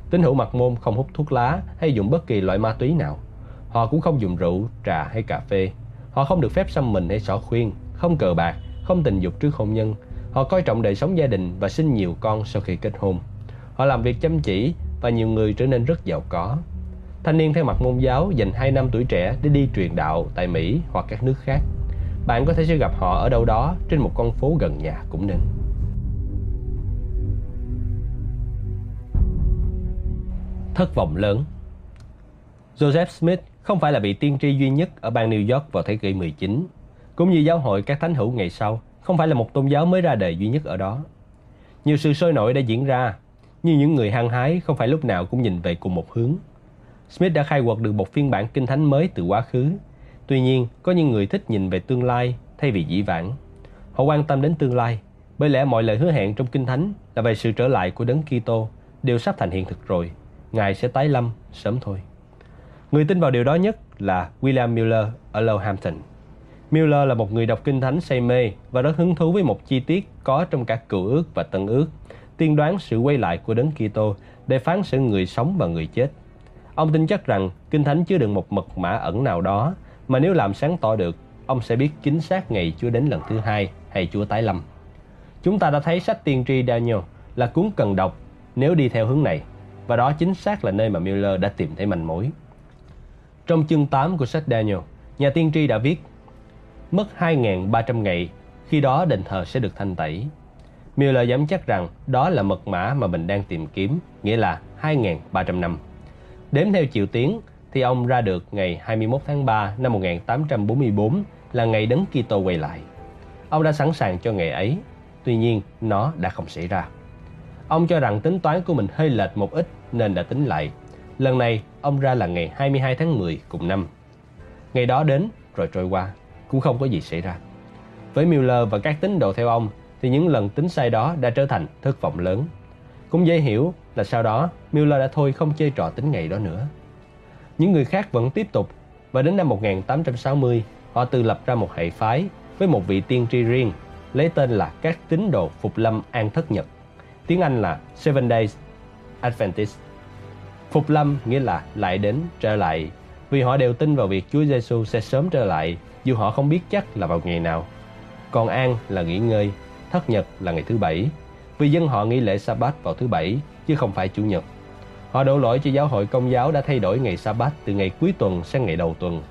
Tín hữu mặt môn không hút thuốc lá hay dùng bất kỳ loại ma túy nào. Họ cũng không dùng rượu, trà hay cà phê. Họ không được phép xăm mình hay xỏ khuyên, không cờ bạc, không tình dục trước hôn nhân. Họ coi trọng đời sống gia đình và sinh nhiều con sau khi kết hôn. Họ làm việc chăm chỉ và nhiều người trở nên rất giàu có. Thanh niên theo mặt môn giáo dành 2 năm tuổi trẻ để đi truyền đạo tại Mỹ hoặc các nước khác. Bạn có thể sẽ gặp họ ở đâu đó trên một con phố gần nhà cũng nên. Thất vọng lớn Joseph Smith không phải là vị tiên tri duy nhất ở bang New York vào thế kỷ 19, cũng như giáo hội các thánh hữu ngày sau, không phải là một tôn giáo mới ra đời duy nhất ở đó. Nhiều sự sôi nổi đã diễn ra, nhưng những người hăng hái không phải lúc nào cũng nhìn về cùng một hướng. Smith đã khai quật được một phiên bản kinh thánh mới từ quá khứ. Tuy nhiên, có những người thích nhìn về tương lai thay vì dĩ vãng. Họ quan tâm đến tương lai, bởi lẽ mọi lời hứa hẹn trong kinh thánh là về sự trở lại của đấng Kitô đều sắp thành hiện thực rồi. Ngài sẽ tái lâm sớm thôi. Người tin vào điều đó nhất là William Miller ở Lowhampton. Miller là một người đọc kinh thánh say mê và rất hứng thú với một chi tiết có trong cả cựu ước và tân ước, tiên đoán sự quay lại của đấng Kitô để phán xử người sống và người chết. Ông tin chắc rằng Kinh Thánh chứa đựng một mật mã ẩn nào đó mà nếu làm sáng tỏ được, ông sẽ biết chính xác ngày Chúa đến lần thứ hai hay Chúa tái lâm. Chúng ta đã thấy sách tiên tri Daniel là cuốn cần đọc nếu đi theo hướng này và đó chính xác là nơi mà Miller đã tìm thấy manh mối. Trong chương 8 của sách Daniel, nhà tiên tri đã viết Mất 2.300 ngày, khi đó đền thờ sẽ được thanh tẩy. Miller dám chắc rằng đó là mật mã mà mình đang tìm kiếm, nghĩa là 2.300 năm. Đếm theo chiều tiến thì ông ra được ngày 21 tháng 3 năm 1844 là ngày đấng Kitô quay lại. Ông đã sẵn sàng cho ngày ấy, tuy nhiên nó đã không xảy ra. Ông cho rằng tính toán của mình hơi lệch một ít nên đã tính lại. Lần này ông ra là ngày 22 tháng 10 cùng năm. Ngày đó đến rồi trôi qua, cũng không có gì xảy ra. Với Miller và các tín đồ theo ông thì những lần tính sai đó đã trở thành thất vọng lớn. Cũng dễ hiểu là sau đó Miller đã thôi không chơi trò tính ngày đó nữa. Những người khác vẫn tiếp tục và đến năm 1860 họ tự lập ra một hệ phái với một vị tiên tri riêng lấy tên là các tín đồ Phục Lâm An Thất Nhật. Tiếng Anh là Seven Days Adventist. Phục Lâm nghĩa là lại đến, trở lại vì họ đều tin vào việc Chúa Giêsu sẽ sớm trở lại dù họ không biết chắc là vào ngày nào. Còn An là nghỉ ngơi, Thất Nhật là ngày thứ bảy vì dân họ nghỉ lễ Sa-bát vào thứ bảy chứ không phải chủ nhật. Họ đổ lỗi cho giáo hội công giáo đã thay đổi ngày Sa-bát từ ngày cuối tuần sang ngày đầu tuần.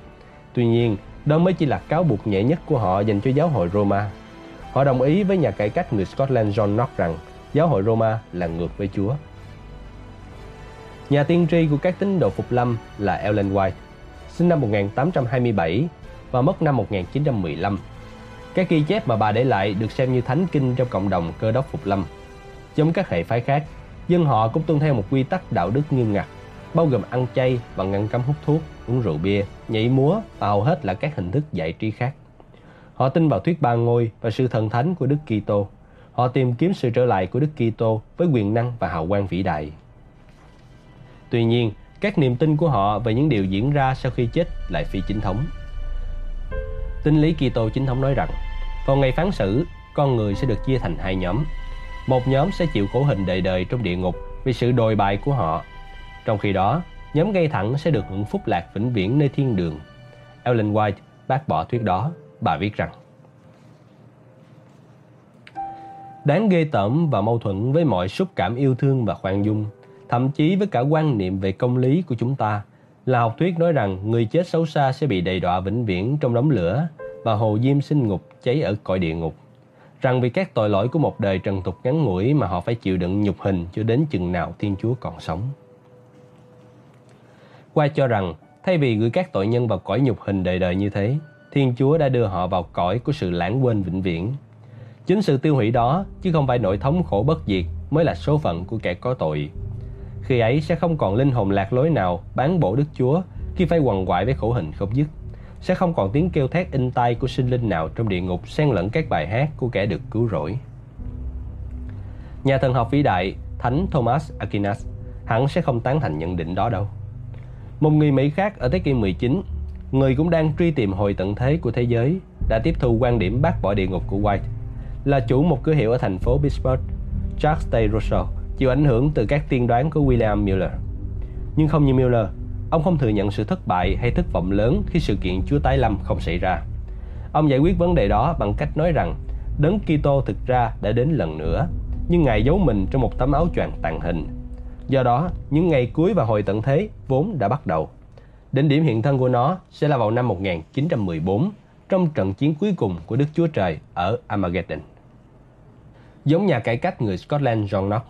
Tuy nhiên, đó mới chỉ là cáo buộc nhẹ nhất của họ dành cho giáo hội Roma. Họ đồng ý với nhà cải cách người Scotland John Knox rằng giáo hội Roma là ngược với Chúa. Nhà tiên tri của các tín đồ Phục Lâm là Ellen White, sinh năm 1827 và mất năm 1915 các ghi chép mà bà để lại được xem như thánh kinh trong cộng đồng cơ đốc Phục Lâm. Giống các hệ phái khác, dân họ cũng tuân theo một quy tắc đạo đức nghiêm ngặt, bao gồm ăn chay và ngăn cấm hút thuốc, uống rượu bia, nhảy múa và hầu hết là các hình thức giải trí khác. Họ tin vào thuyết ba ngôi và sự thần thánh của Đức Kitô. Họ tìm kiếm sự trở lại của Đức Kitô với quyền năng và hào quang vĩ đại. Tuy nhiên, các niềm tin của họ về những điều diễn ra sau khi chết lại phi chính thống. Tinh lý Kitô chính thống nói rằng, vào ngày phán xử, con người sẽ được chia thành hai nhóm. Một nhóm sẽ chịu khổ hình đời đời trong địa ngục vì sự đồi bại của họ. Trong khi đó, nhóm gây thẳng sẽ được hưởng phúc lạc vĩnh viễn nơi thiên đường. Ellen White bác bỏ thuyết đó. Bà viết rằng Đáng ghê tởm và mâu thuẫn với mọi xúc cảm yêu thương và khoan dung, thậm chí với cả quan niệm về công lý của chúng ta, là học thuyết nói rằng người chết xấu xa sẽ bị đầy đọa vĩnh viễn trong đống lửa và hồ diêm sinh ngục cháy ở cõi địa ngục. Rằng vì các tội lỗi của một đời trần tục ngắn ngủi mà họ phải chịu đựng nhục hình cho đến chừng nào Thiên Chúa còn sống. Qua cho rằng, thay vì gửi các tội nhân vào cõi nhục hình đời đời như thế, Thiên Chúa đã đưa họ vào cõi của sự lãng quên vĩnh viễn. Chính sự tiêu hủy đó, chứ không phải nỗi thống khổ bất diệt, mới là số phận của kẻ có tội. Khi ấy sẽ không còn linh hồn lạc lối nào bán bổ Đức Chúa khi phải quằn quại với khổ hình không dứt. Sẽ không còn tiếng kêu thét in tai của sinh linh nào trong địa ngục xen lẫn các bài hát của kẻ được cứu rỗi. Nhà thần học vĩ đại Thánh Thomas Aquinas hẳn sẽ không tán thành nhận định đó đâu. Một người Mỹ khác ở thế kỷ 19 người cũng đang truy tìm hồi tận thế của thế giới, đã tiếp thu quan điểm bác bỏ địa ngục của White. Là chủ một cửa hiệu ở thành phố Pittsburgh, Charles Day Russell chịu ảnh hưởng từ các tiên đoán của William Miller. Nhưng không như Miller, ông không thừa nhận sự thất bại hay thất vọng lớn khi sự kiện Chúa tái lâm không xảy ra. Ông giải quyết vấn đề đó bằng cách nói rằng Đấng Kitô thực ra đã đến lần nữa, nhưng Ngài giấu mình trong một tấm áo choàng tàn hình. Do đó, những ngày cuối và hồi tận thế vốn đã bắt đầu. Đỉnh điểm hiện thân của nó sẽ là vào năm 1914 trong trận chiến cuối cùng của Đức Chúa Trời ở Armageddon. Giống nhà cải cách người Scotland John Knox,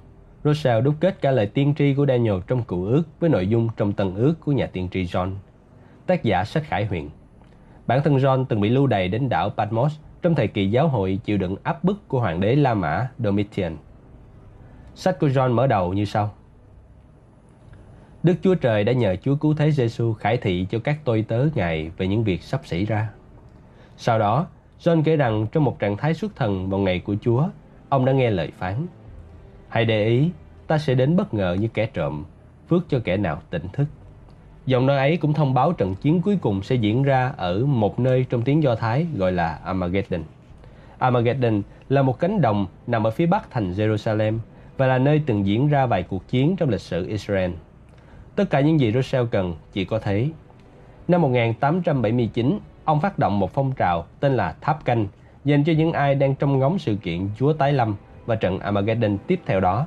Rousseau đúc kết cả lời tiên tri của Daniel trong cựu ước với nội dung trong tân ước của nhà tiên tri John. Tác giả sách Khải Huyền Bản thân John từng bị lưu đày đến đảo Patmos trong thời kỳ giáo hội chịu đựng áp bức của hoàng đế La Mã Domitian. Sách của John mở đầu như sau. Đức Chúa Trời đã nhờ Chúa Cứu Thế Giêsu khải thị cho các tôi tớ Ngài về những việc sắp xảy ra. Sau đó, John kể rằng trong một trạng thái xuất thần vào ngày của Chúa, ông đã nghe lời phán. Hãy để ý, ta sẽ đến bất ngờ như kẻ trộm, phước cho kẻ nào tỉnh thức. Giọng nói ấy cũng thông báo trận chiến cuối cùng sẽ diễn ra ở một nơi trong tiếng Do Thái gọi là Armageddon. Armageddon là một cánh đồng nằm ở phía bắc thành Jerusalem và là nơi từng diễn ra vài cuộc chiến trong lịch sử Israel. Tất cả những gì Russell cần chỉ có thế. Năm 1879, ông phát động một phong trào tên là Tháp Canh dành cho những ai đang trông ngóng sự kiện Chúa Tái Lâm và trận Armageddon tiếp theo đó.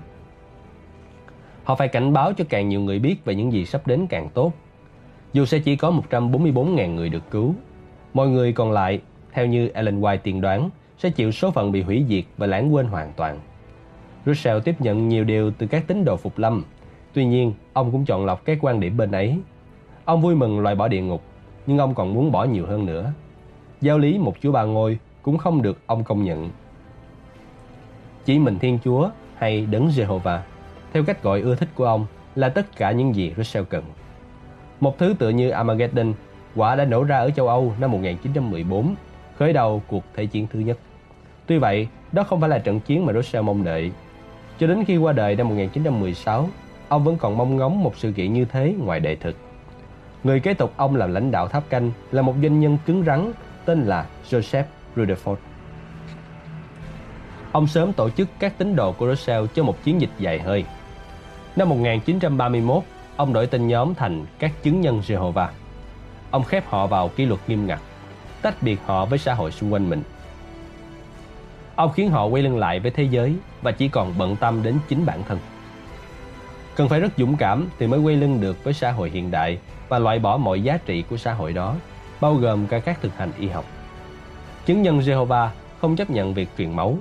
Họ phải cảnh báo cho càng nhiều người biết về những gì sắp đến càng tốt. Dù sẽ chỉ có 144.000 người được cứu, mọi người còn lại, theo như Ellen White tiên đoán, sẽ chịu số phận bị hủy diệt và lãng quên hoàn toàn. Russell tiếp nhận nhiều điều từ các tín đồ phục lâm Tuy nhiên, ông cũng chọn lọc cái quan điểm bên ấy. Ông vui mừng loại bỏ địa ngục, nhưng ông còn muốn bỏ nhiều hơn nữa. Giáo lý một Chúa Ba Ngôi cũng không được ông công nhận. Chỉ mình Thiên Chúa hay Đấng Jehovah, theo cách gọi ưa thích của ông, là tất cả những gì Russell cần. Một thứ tựa như Armageddon quả đã nổ ra ở châu Âu năm 1914, khởi đầu cuộc Thế chiến thứ nhất. Tuy vậy, đó không phải là trận chiến mà Russell mong đợi. Cho đến khi qua đời năm 1916, ông vẫn còn mong ngóng một sự kiện như thế ngoài đời thực. Người kế tục ông làm lãnh đạo tháp canh là một doanh nhân cứng rắn tên là Joseph Rutherford. Ông sớm tổ chức các tín đồ của Russell cho một chiến dịch dài hơi. Năm 1931, ông đổi tên nhóm thành các chứng nhân Jehovah. Ông khép họ vào kỷ luật nghiêm ngặt, tách biệt họ với xã hội xung quanh mình. Ông khiến họ quay lưng lại với thế giới và chỉ còn bận tâm đến chính bản thân. Cần phải rất dũng cảm thì mới quay lưng được với xã hội hiện đại và loại bỏ mọi giá trị của xã hội đó, bao gồm cả các thực hành y học. Chứng nhân Jehovah không chấp nhận việc truyền máu.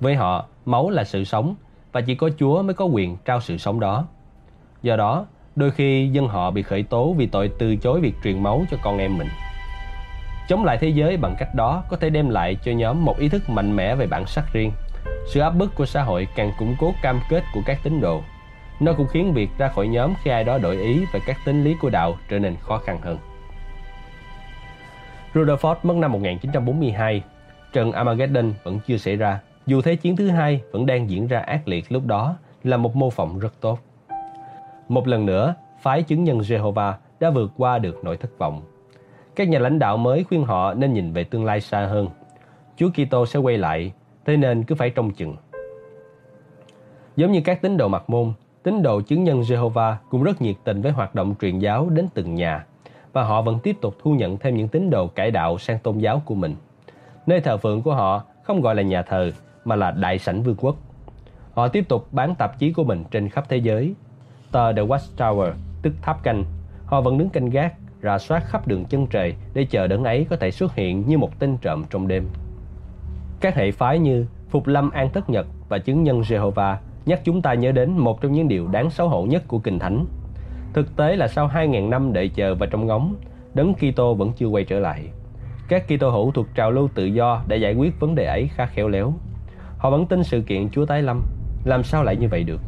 Với họ, máu là sự sống và chỉ có Chúa mới có quyền trao sự sống đó. Do đó, đôi khi dân họ bị khởi tố vì tội từ chối việc truyền máu cho con em mình. Chống lại thế giới bằng cách đó có thể đem lại cho nhóm một ý thức mạnh mẽ về bản sắc riêng. Sự áp bức của xã hội càng củng cố cam kết của các tín đồ nó cũng khiến việc ra khỏi nhóm khi ai đó đổi ý về các tính lý của đạo trở nên khó khăn hơn. Rutherford mất năm 1942, Trận Armageddon vẫn chưa xảy ra, dù Thế chiến thứ hai vẫn đang diễn ra ác liệt lúc đó là một mô phỏng rất tốt. Một lần nữa, phái chứng nhân Jehovah đã vượt qua được nỗi thất vọng. Các nhà lãnh đạo mới khuyên họ nên nhìn về tương lai xa hơn. Chúa Kitô sẽ quay lại, thế nên cứ phải trông chừng. Giống như các tín đồ mặt môn, tín đồ chứng nhân Jehovah cũng rất nhiệt tình với hoạt động truyền giáo đến từng nhà và họ vẫn tiếp tục thu nhận thêm những tín đồ cải đạo sang tôn giáo của mình. Nơi thờ phượng của họ không gọi là nhà thờ mà là đại sảnh vương quốc. Họ tiếp tục bán tạp chí của mình trên khắp thế giới. Tờ The Watchtower, tức tháp canh, họ vẫn đứng canh gác, rà soát khắp đường chân trời để chờ đấng ấy có thể xuất hiện như một tên trộm trong đêm. Các hệ phái như Phục Lâm An Thất Nhật và Chứng nhân Jehovah nhắc chúng ta nhớ đến một trong những điều đáng xấu hổ nhất của Kinh Thánh. Thực tế là sau 2.000 năm đợi chờ và trong ngóng, đấng Kitô vẫn chưa quay trở lại. Các Kitô hữu thuộc trào lưu tự do đã giải quyết vấn đề ấy khá khéo léo. Họ vẫn tin sự kiện Chúa tái lâm. Làm sao lại như vậy được?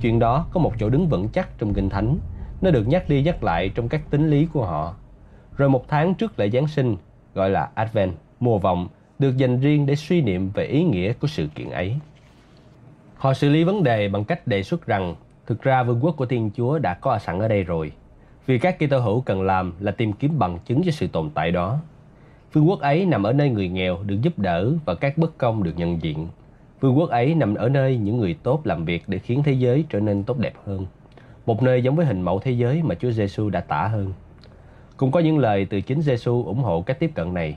Chuyện đó có một chỗ đứng vững chắc trong Kinh Thánh. Nó được nhắc đi nhắc lại trong các tính lý của họ. Rồi một tháng trước lễ Giáng sinh, gọi là Advent, mùa vọng, được dành riêng để suy niệm về ý nghĩa của sự kiện ấy. Họ xử lý vấn đề bằng cách đề xuất rằng thực ra vương quốc của Thiên Chúa đã có sẵn ở đây rồi. Vì các Kitô hữu cần làm là tìm kiếm bằng chứng cho sự tồn tại đó. Vương quốc ấy nằm ở nơi người nghèo được giúp đỡ và các bất công được nhận diện. Vương quốc ấy nằm ở nơi những người tốt làm việc để khiến thế giới trở nên tốt đẹp hơn. Một nơi giống với hình mẫu thế giới mà Chúa Giêsu đã tả hơn. Cũng có những lời từ chính Giêsu ủng hộ cách tiếp cận này.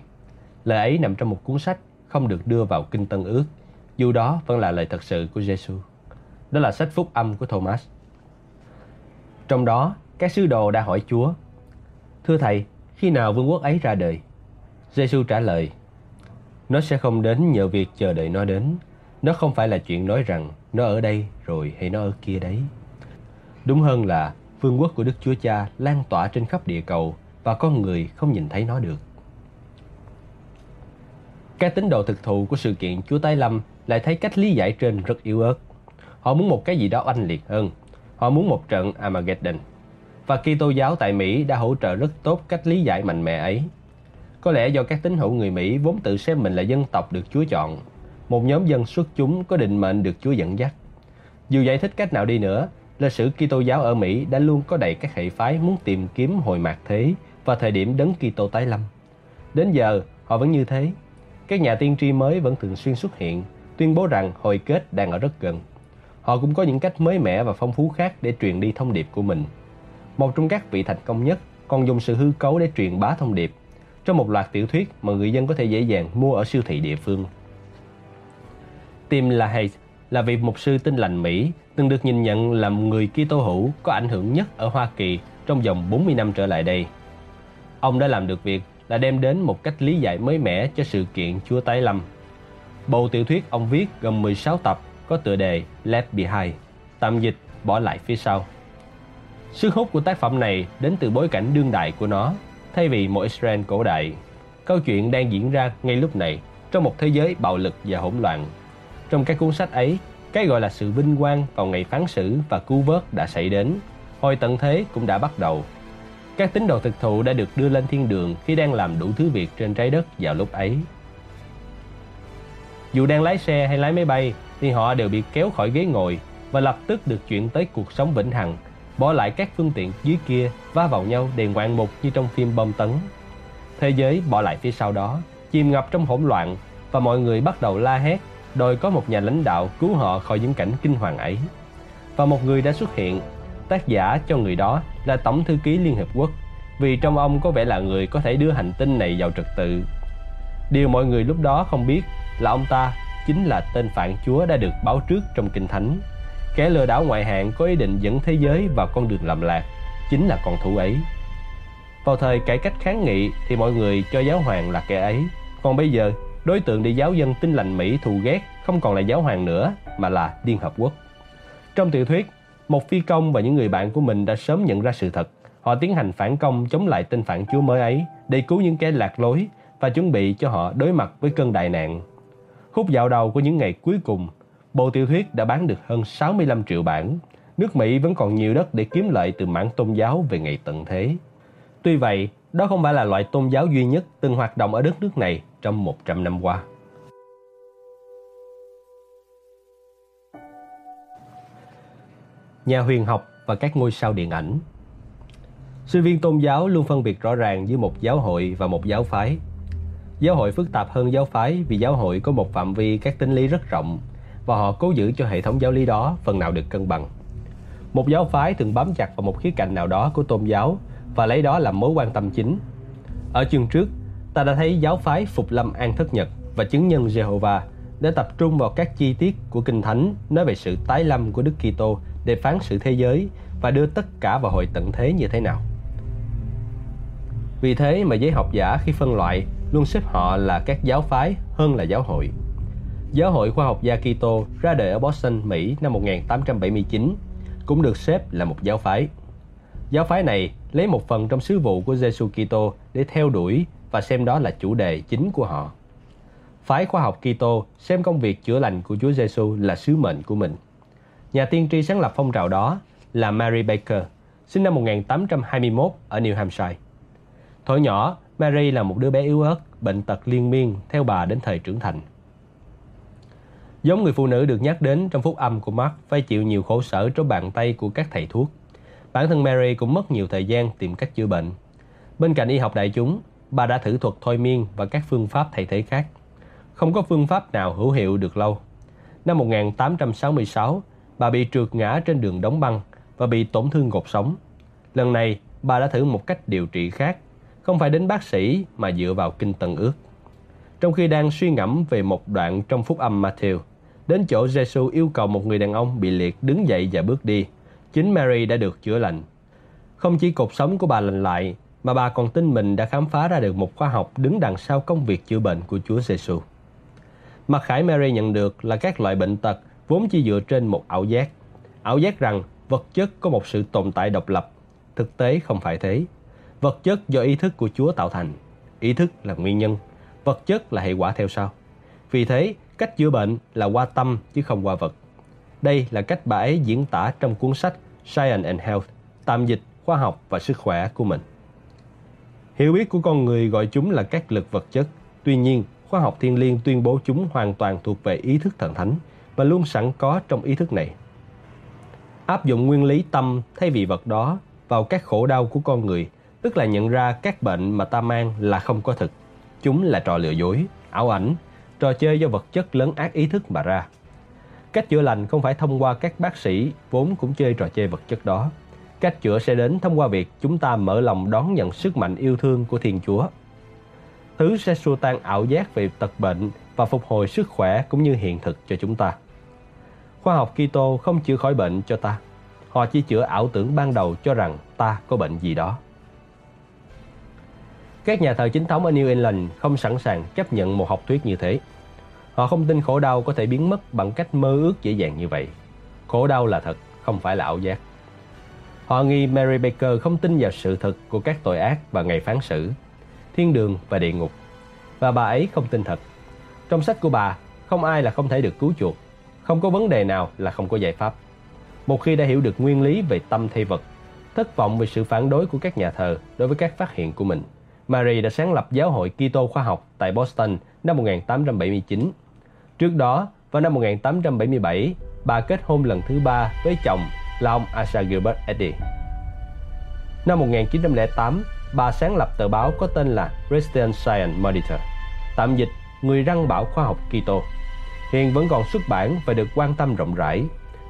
Lời ấy nằm trong một cuốn sách không được đưa vào kinh Tân Ước, dù đó vẫn là lời thật sự của Giêsu. Đó là sách phúc âm của Thomas. Trong đó, các sứ đồ đã hỏi Chúa, Thưa Thầy, khi nào vương quốc ấy ra đời? Giêsu trả lời, Nó sẽ không đến nhờ việc chờ đợi nó đến. Nó không phải là chuyện nói rằng nó ở đây rồi hay nó ở kia đấy. Đúng hơn là vương quốc của Đức Chúa Cha lan tỏa trên khắp địa cầu và con người không nhìn thấy nó được. Các tín đồ thực thụ của sự kiện Chúa Tái Lâm lại thấy cách lý giải trên rất yếu ớt. Họ muốn một cái gì đó oanh liệt hơn. Họ muốn một trận Armageddon. Và Kitô giáo tại Mỹ đã hỗ trợ rất tốt cách lý giải mạnh mẽ ấy. Có lẽ do các tín hữu người Mỹ vốn tự xem mình là dân tộc được Chúa chọn, một nhóm dân xuất chúng có định mệnh được Chúa dẫn dắt. Dù giải thích cách nào đi nữa, lịch sử Kitô giáo ở Mỹ đã luôn có đầy các hệ phái muốn tìm kiếm hồi mạt thế và thời điểm đấng Kitô tái lâm. Đến giờ, họ vẫn như thế. Các nhà tiên tri mới vẫn thường xuyên xuất hiện tuyên bố rằng hồi kết đang ở rất gần. Họ cũng có những cách mới mẻ và phong phú khác để truyền đi thông điệp của mình. Một trong các vị thành công nhất, còn dùng sự hư cấu để truyền bá thông điệp trong một loạt tiểu thuyết mà người dân có thể dễ dàng mua ở siêu thị địa phương. Tim LaHaye là vị mục sư tinh lành Mỹ, từng được nhìn nhận là người Kitô hữu có ảnh hưởng nhất ở Hoa Kỳ trong vòng 40 năm trở lại đây. Ông đã làm được việc là đem đến một cách lý giải mới mẻ cho sự kiện Chúa Tái Lâm Bộ tiểu thuyết ông viết gồm 16 tập có tựa đề Left Behind, tạm dịch bỏ lại phía sau. Sức hút của tác phẩm này đến từ bối cảnh đương đại của nó, thay vì một Israel cổ đại. Câu chuyện đang diễn ra ngay lúc này trong một thế giới bạo lực và hỗn loạn. Trong các cuốn sách ấy, cái gọi là sự vinh quang vào ngày phán xử và cứu vớt đã xảy đến. Hồi tận thế cũng đã bắt đầu. Các tín đồ thực thụ đã được đưa lên thiên đường khi đang làm đủ thứ việc trên trái đất vào lúc ấy. Dù đang lái xe hay lái máy bay thì họ đều bị kéo khỏi ghế ngồi và lập tức được chuyển tới cuộc sống vĩnh hằng, bỏ lại các phương tiện dưới kia va vào nhau đầy ngoạn mục như trong phim bom tấn. Thế giới bỏ lại phía sau đó, chìm ngập trong hỗn loạn và mọi người bắt đầu la hét đòi có một nhà lãnh đạo cứu họ khỏi những cảnh kinh hoàng ấy. Và một người đã xuất hiện, tác giả cho người đó là Tổng thư ký Liên Hợp Quốc, vì trong ông có vẻ là người có thể đưa hành tinh này vào trật tự. Điều mọi người lúc đó không biết là ông ta chính là tên phản chúa đã được báo trước trong kinh thánh. Kẻ lừa đảo ngoại hạng có ý định dẫn thế giới vào con đường lầm lạc, chính là con thú ấy. Vào thời cải cách kháng nghị thì mọi người cho giáo hoàng là kẻ ấy. Còn bây giờ, đối tượng để giáo dân tin lành Mỹ thù ghét không còn là giáo hoàng nữa mà là Liên Hợp Quốc. Trong tiểu thuyết, một phi công và những người bạn của mình đã sớm nhận ra sự thật. Họ tiến hành phản công chống lại tên phản chúa mới ấy để cứu những kẻ lạc lối và chuẩn bị cho họ đối mặt với cơn đại nạn Khúc dạo đầu của những ngày cuối cùng, bộ tiểu thuyết đã bán được hơn 65 triệu bản. Nước Mỹ vẫn còn nhiều đất để kiếm lợi từ mảng tôn giáo về ngày tận thế. Tuy vậy, đó không phải là loại tôn giáo duy nhất từng hoạt động ở đất nước này trong 100 năm qua. Nhà huyền học và các ngôi sao điện ảnh Sinh viên tôn giáo luôn phân biệt rõ ràng giữa một giáo hội và một giáo phái Giáo hội phức tạp hơn giáo phái vì giáo hội có một phạm vi các tính lý rất rộng và họ cố giữ cho hệ thống giáo lý đó phần nào được cân bằng. Một giáo phái thường bám chặt vào một khía cạnh nào đó của tôn giáo và lấy đó làm mối quan tâm chính. Ở chương trước, ta đã thấy giáo phái Phục Lâm An Thất Nhật và chứng nhân Jehovah để tập trung vào các chi tiết của Kinh Thánh nói về sự tái lâm của Đức Kitô để phán sự thế giới và đưa tất cả vào hội tận thế như thế nào. Vì thế mà giới học giả khi phân loại luôn xếp họ là các giáo phái hơn là giáo hội. Giáo hội khoa học gia Kitô ra đời ở Boston, Mỹ năm 1879 cũng được xếp là một giáo phái. Giáo phái này lấy một phần trong sứ vụ của Giêsu Kitô để theo đuổi và xem đó là chủ đề chính của họ. Phái khoa học Kitô xem công việc chữa lành của Chúa Giêsu là sứ mệnh của mình. Nhà tiên tri sáng lập phong trào đó là Mary Baker, sinh năm 1821 ở New Hampshire. Thổi nhỏ, Mary là một đứa bé yếu ớt, bệnh tật liên miên theo bà đến thời trưởng thành. Giống người phụ nữ được nhắc đến trong phúc âm của Mark phải chịu nhiều khổ sở trong bàn tay của các thầy thuốc. Bản thân Mary cũng mất nhiều thời gian tìm cách chữa bệnh. Bên cạnh y học đại chúng, bà đã thử thuật thôi miên và các phương pháp thay thế khác. Không có phương pháp nào hữu hiệu được lâu. Năm 1866, bà bị trượt ngã trên đường đóng băng và bị tổn thương gột sống. Lần này, bà đã thử một cách điều trị khác, không phải đến bác sĩ mà dựa vào kinh tân ước. Trong khi đang suy ngẫm về một đoạn trong phúc âm Matthew, đến chỗ Giêsu yêu cầu một người đàn ông bị liệt đứng dậy và bước đi, chính Mary đã được chữa lành. Không chỉ cột sống của bà lành lại, mà bà còn tin mình đã khám phá ra được một khoa học đứng đằng sau công việc chữa bệnh của Chúa Giêsu. Mặt khải Mary nhận được là các loại bệnh tật vốn chỉ dựa trên một ảo giác. Ảo giác rằng vật chất có một sự tồn tại độc lập. Thực tế không phải thế. Vật chất do ý thức của Chúa tạo thành. Ý thức là nguyên nhân. Vật chất là hệ quả theo sau. Vì thế, cách chữa bệnh là qua tâm chứ không qua vật. Đây là cách bà ấy diễn tả trong cuốn sách Science and Health, tạm dịch khoa học và sức khỏe của mình. Hiểu biết của con người gọi chúng là các lực vật chất. Tuy nhiên, khoa học thiên liêng tuyên bố chúng hoàn toàn thuộc về ý thức thần thánh và luôn sẵn có trong ý thức này. Áp dụng nguyên lý tâm thay vì vật đó vào các khổ đau của con người, tức là nhận ra các bệnh mà ta mang là không có thực. Chúng là trò lừa dối, ảo ảnh, trò chơi do vật chất lớn ác ý thức mà ra. Cách chữa lành không phải thông qua các bác sĩ vốn cũng chơi trò chơi vật chất đó. Cách chữa sẽ đến thông qua việc chúng ta mở lòng đón nhận sức mạnh yêu thương của Thiên Chúa. Thứ sẽ xua tan ảo giác về tật bệnh và phục hồi sức khỏe cũng như hiện thực cho chúng ta. Khoa học Kitô không chữa khỏi bệnh cho ta. Họ chỉ chữa ảo tưởng ban đầu cho rằng ta có bệnh gì đó. Các nhà thờ chính thống ở New England không sẵn sàng chấp nhận một học thuyết như thế. Họ không tin khổ đau có thể biến mất bằng cách mơ ước dễ dàng như vậy. Khổ đau là thật, không phải là ảo giác. Họ nghi Mary Baker không tin vào sự thật của các tội ác và ngày phán xử, thiên đường và địa ngục. Và bà ấy không tin thật. Trong sách của bà, không ai là không thể được cứu chuộc. Không có vấn đề nào là không có giải pháp. Một khi đã hiểu được nguyên lý về tâm thay vật, thất vọng về sự phản đối của các nhà thờ đối với các phát hiện của mình, Mary đã sáng lập giáo hội Kitô khoa học tại Boston năm 1879. Trước đó, vào năm 1877, bà kết hôn lần thứ ba với chồng là ông Asa Gilbert Eddy. Năm 1908, bà sáng lập tờ báo có tên là Christian Science Monitor, tạm dịch Người răng bảo khoa học Kitô. Hiện vẫn còn xuất bản và được quan tâm rộng rãi.